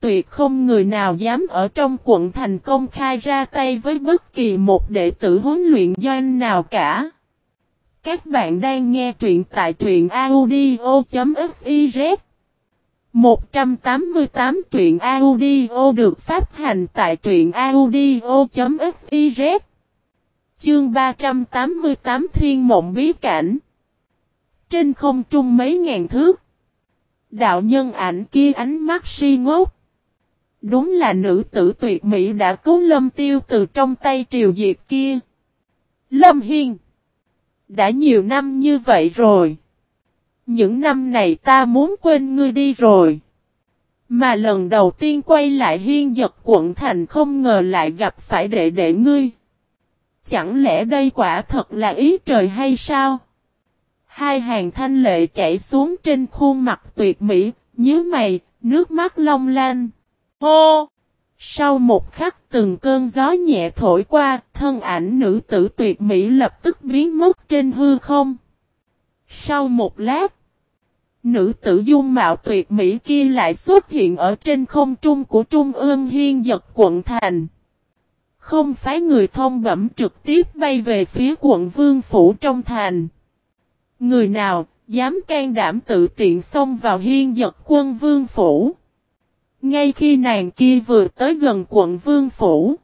Tuyệt không người nào dám ở trong quận thành công khai ra tay với bất kỳ một đệ tử huấn luyện doanh nào cả. Các bạn đang nghe truyện tại truyện audio.fiz 188 truyện audio được phát hành tại truyện audio.fiz Chương 388 Thiên Mộng Bí Cảnh trên không trung mấy ngàn thước Đạo nhân ảnh kia ánh mắt si ngốc Đúng là nữ tử tuyệt mỹ đã cứu Lâm Tiêu từ trong tay triều diệt kia Lâm Hiên, Đã nhiều năm như vậy rồi những năm này ta muốn quên ngươi đi rồi. Mà lần đầu tiên quay lại hiên giật quận thành không ngờ lại gặp phải đệ đệ ngươi. Chẳng lẽ đây quả thật là ý trời hay sao? Hai hàng thanh lệ chảy xuống trên khuôn mặt tuyệt mỹ, nhíu mày, nước mắt long lanh. Hô! Sau một khắc từng cơn gió nhẹ thổi qua, thân ảnh nữ tử tuyệt mỹ lập tức biến mất trên hư không. Sau một lát, Nữ tử dung mạo tuyệt mỹ kia lại xuất hiện ở trên không trung của Trung ương Hiên Giật quận thành. Không phái người thông bẩm trực tiếp bay về phía quận Vương Phủ trong thành. Người nào dám can đảm tự tiện xông vào Hiên Giật quân Vương Phủ. Ngay khi nàng kia vừa tới gần quận Vương Phủ.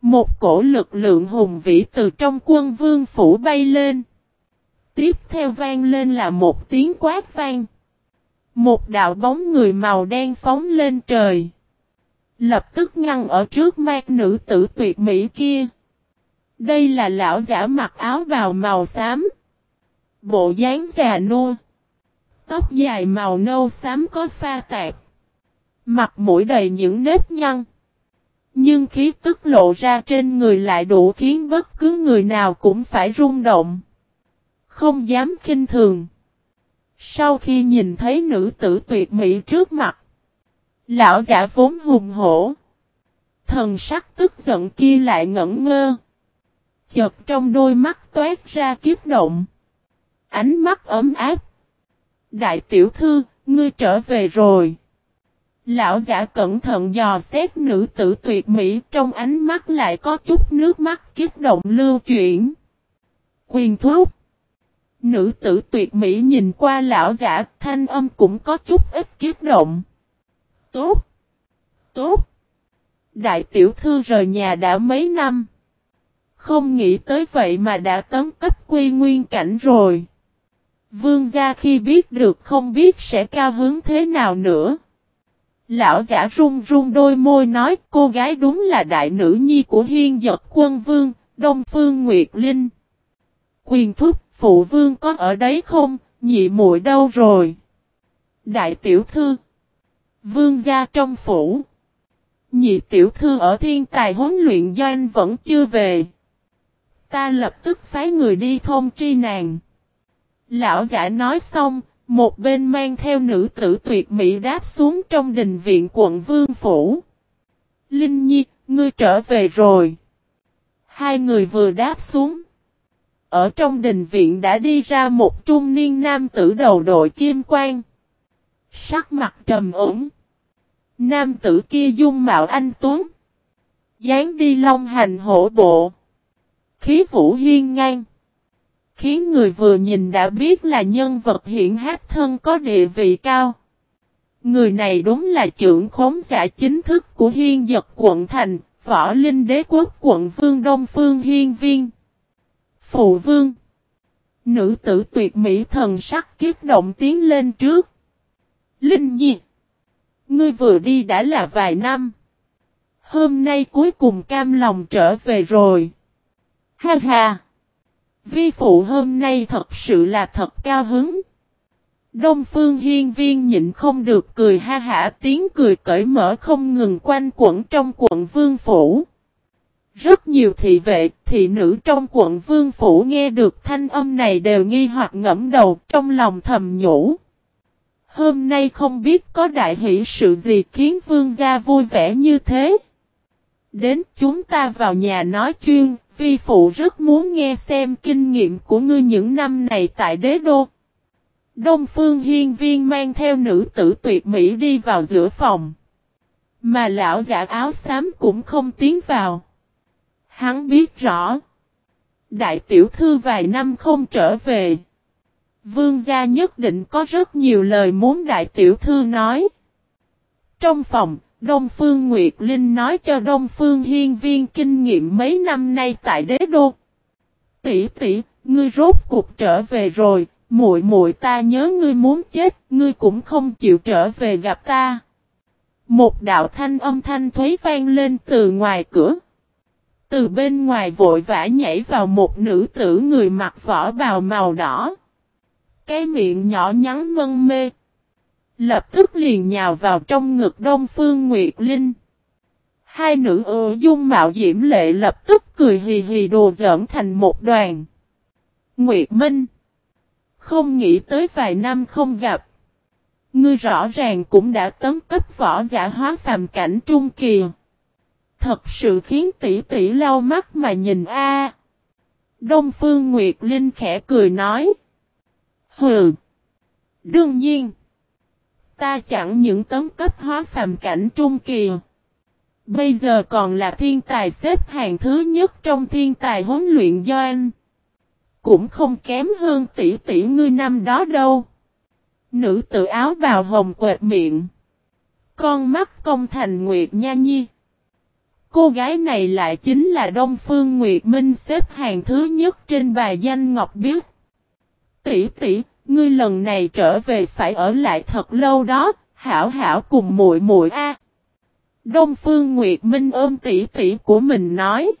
Một cổ lực lượng hùng vĩ từ trong quân Vương Phủ bay lên. Tiếp theo vang lên là một tiếng quát vang. Một đạo bóng người màu đen phóng lên trời. Lập tức ngăn ở trước mắt nữ tử tuyệt mỹ kia. Đây là lão giả mặc áo bào màu xám. Bộ dáng già nua. Tóc dài màu nâu xám có pha tạp. Mặt mũi đầy những nếp nhăn. Nhưng khí tức lộ ra trên người lại đủ khiến bất cứ người nào cũng phải rung động. Không dám kinh thường. Sau khi nhìn thấy nữ tử tuyệt mỹ trước mặt. Lão giả vốn hùng hổ. Thần sắc tức giận kia lại ngẩn ngơ. Chợt trong đôi mắt toát ra kiếp động. Ánh mắt ấm áp. Đại tiểu thư, ngươi trở về rồi. Lão giả cẩn thận dò xét nữ tử tuyệt mỹ trong ánh mắt lại có chút nước mắt kích động lưu chuyển. Quyền thúc. Nữ tử tuyệt mỹ nhìn qua lão giả thanh âm cũng có chút ít kích động. Tốt. Tốt. Đại tiểu thư rời nhà đã mấy năm. Không nghĩ tới vậy mà đã tấn cấp quy nguyên cảnh rồi. Vương gia khi biết được không biết sẽ cao hướng thế nào nữa. Lão giả run run đôi môi nói cô gái đúng là đại nữ nhi của hiên giật quân vương, Đông Phương Nguyệt Linh. Quyền thúc, phụ vương có ở đấy không, nhị muội đâu rồi? Đại tiểu thư. Vương gia trong phủ. Nhị tiểu thư ở thiên tài huấn luyện doanh vẫn chưa về. Ta lập tức phái người đi thông tri nàng. Lão giả nói xong, một bên mang theo nữ tử tuyệt mỹ đáp xuống trong đình viện quận Vương Phủ. Linh Nhi, ngươi trở về rồi. Hai người vừa đáp xuống. Ở trong đình viện đã đi ra một trung niên nam tử đầu đội kim quan, Sắc mặt trầm ổn. Nam tử kia dung mạo anh tuấn. dáng đi long hành hổ bộ. Khí vũ hiên ngang khiến người vừa nhìn đã biết là nhân vật hiện hát thân có địa vị cao. Người này đúng là trưởng khống giả chính thức của hiên dật quận thành, võ linh đế quốc quận vương Đông Phương Hiên Viên. Phụ vương Nữ tử tuyệt mỹ thần sắc kiếp động tiến lên trước. Linh nhi Ngươi vừa đi đã là vài năm. Hôm nay cuối cùng cam lòng trở về rồi. Ha ha! Vi phụ hôm nay thật sự là thật cao hứng. Đông Phương Hiên Viên nhịn không được cười ha hả tiếng cười cởi mở không ngừng quanh quẩn trong quận Vương Phủ. Rất nhiều thị vệ, thị nữ trong quận Vương Phủ nghe được thanh âm này đều nghi hoặc ngẫm đầu trong lòng thầm nhủ. Hôm nay không biết có đại hỷ sự gì khiến Vương gia vui vẻ như thế. Đến chúng ta vào nhà nói chuyên, Vi phụ rất muốn nghe xem kinh nghiệm của ngươi những năm này tại đế đô. Đông Phương Hiên Viên mang theo nữ tử tuyệt mỹ đi vào giữa phòng. Mà lão giả áo xám cũng không tiến vào. Hắn biết rõ. Đại tiểu thư vài năm không trở về. Vương gia nhất định có rất nhiều lời muốn đại tiểu thư nói. Trong phòng, Đông Phương Nguyệt Linh nói cho Đông Phương Hiên Viên kinh nghiệm mấy năm nay tại đế đô. Tỷ tỷ, ngươi rốt cục trở về rồi, muội muội ta nhớ ngươi muốn chết, ngươi cũng không chịu trở về gặp ta. Một đạo thanh âm thanh thuế vang lên từ ngoài cửa. Từ bên ngoài vội vã nhảy vào một nữ tử người mặc vỏ bào màu đỏ. Cái miệng nhỏ nhắn mân mê. Lập tức liền nhào vào trong ngực Đông Phương Nguyệt Linh. Hai nữ ơ dung mạo diễm lệ lập tức cười hì hì đồ giỡn thành một đoàn. Nguyệt Minh. Không nghĩ tới vài năm không gặp. Ngươi rõ ràng cũng đã tấn cấp võ giả hóa phàm cảnh trung kỳ. Thật sự khiến tỷ tỷ lau mắt mà nhìn a. Đông Phương Nguyệt Linh khẽ cười nói. Hừ. Đương nhiên, ta chẳng những tấn cấp hóa phàm cảnh trung kỳ. Bây giờ còn là thiên tài xếp hàng thứ nhất trong thiên tài huấn luyện do anh. Cũng không kém hơn tỷ tỷ ngươi năm đó đâu. Nữ tự áo bào hồng quệt miệng. Con mắt công thành Nguyệt Nha Nhi. Cô gái này lại chính là Đông Phương Nguyệt Minh xếp hàng thứ nhất trên bài danh Ngọc Biết. Tỷ tỷ, ngươi lần này trở về phải ở lại thật lâu đó, hảo hảo cùng muội muội a. Đông Phương Nguyệt Minh ôm tỷ tỷ của mình nói.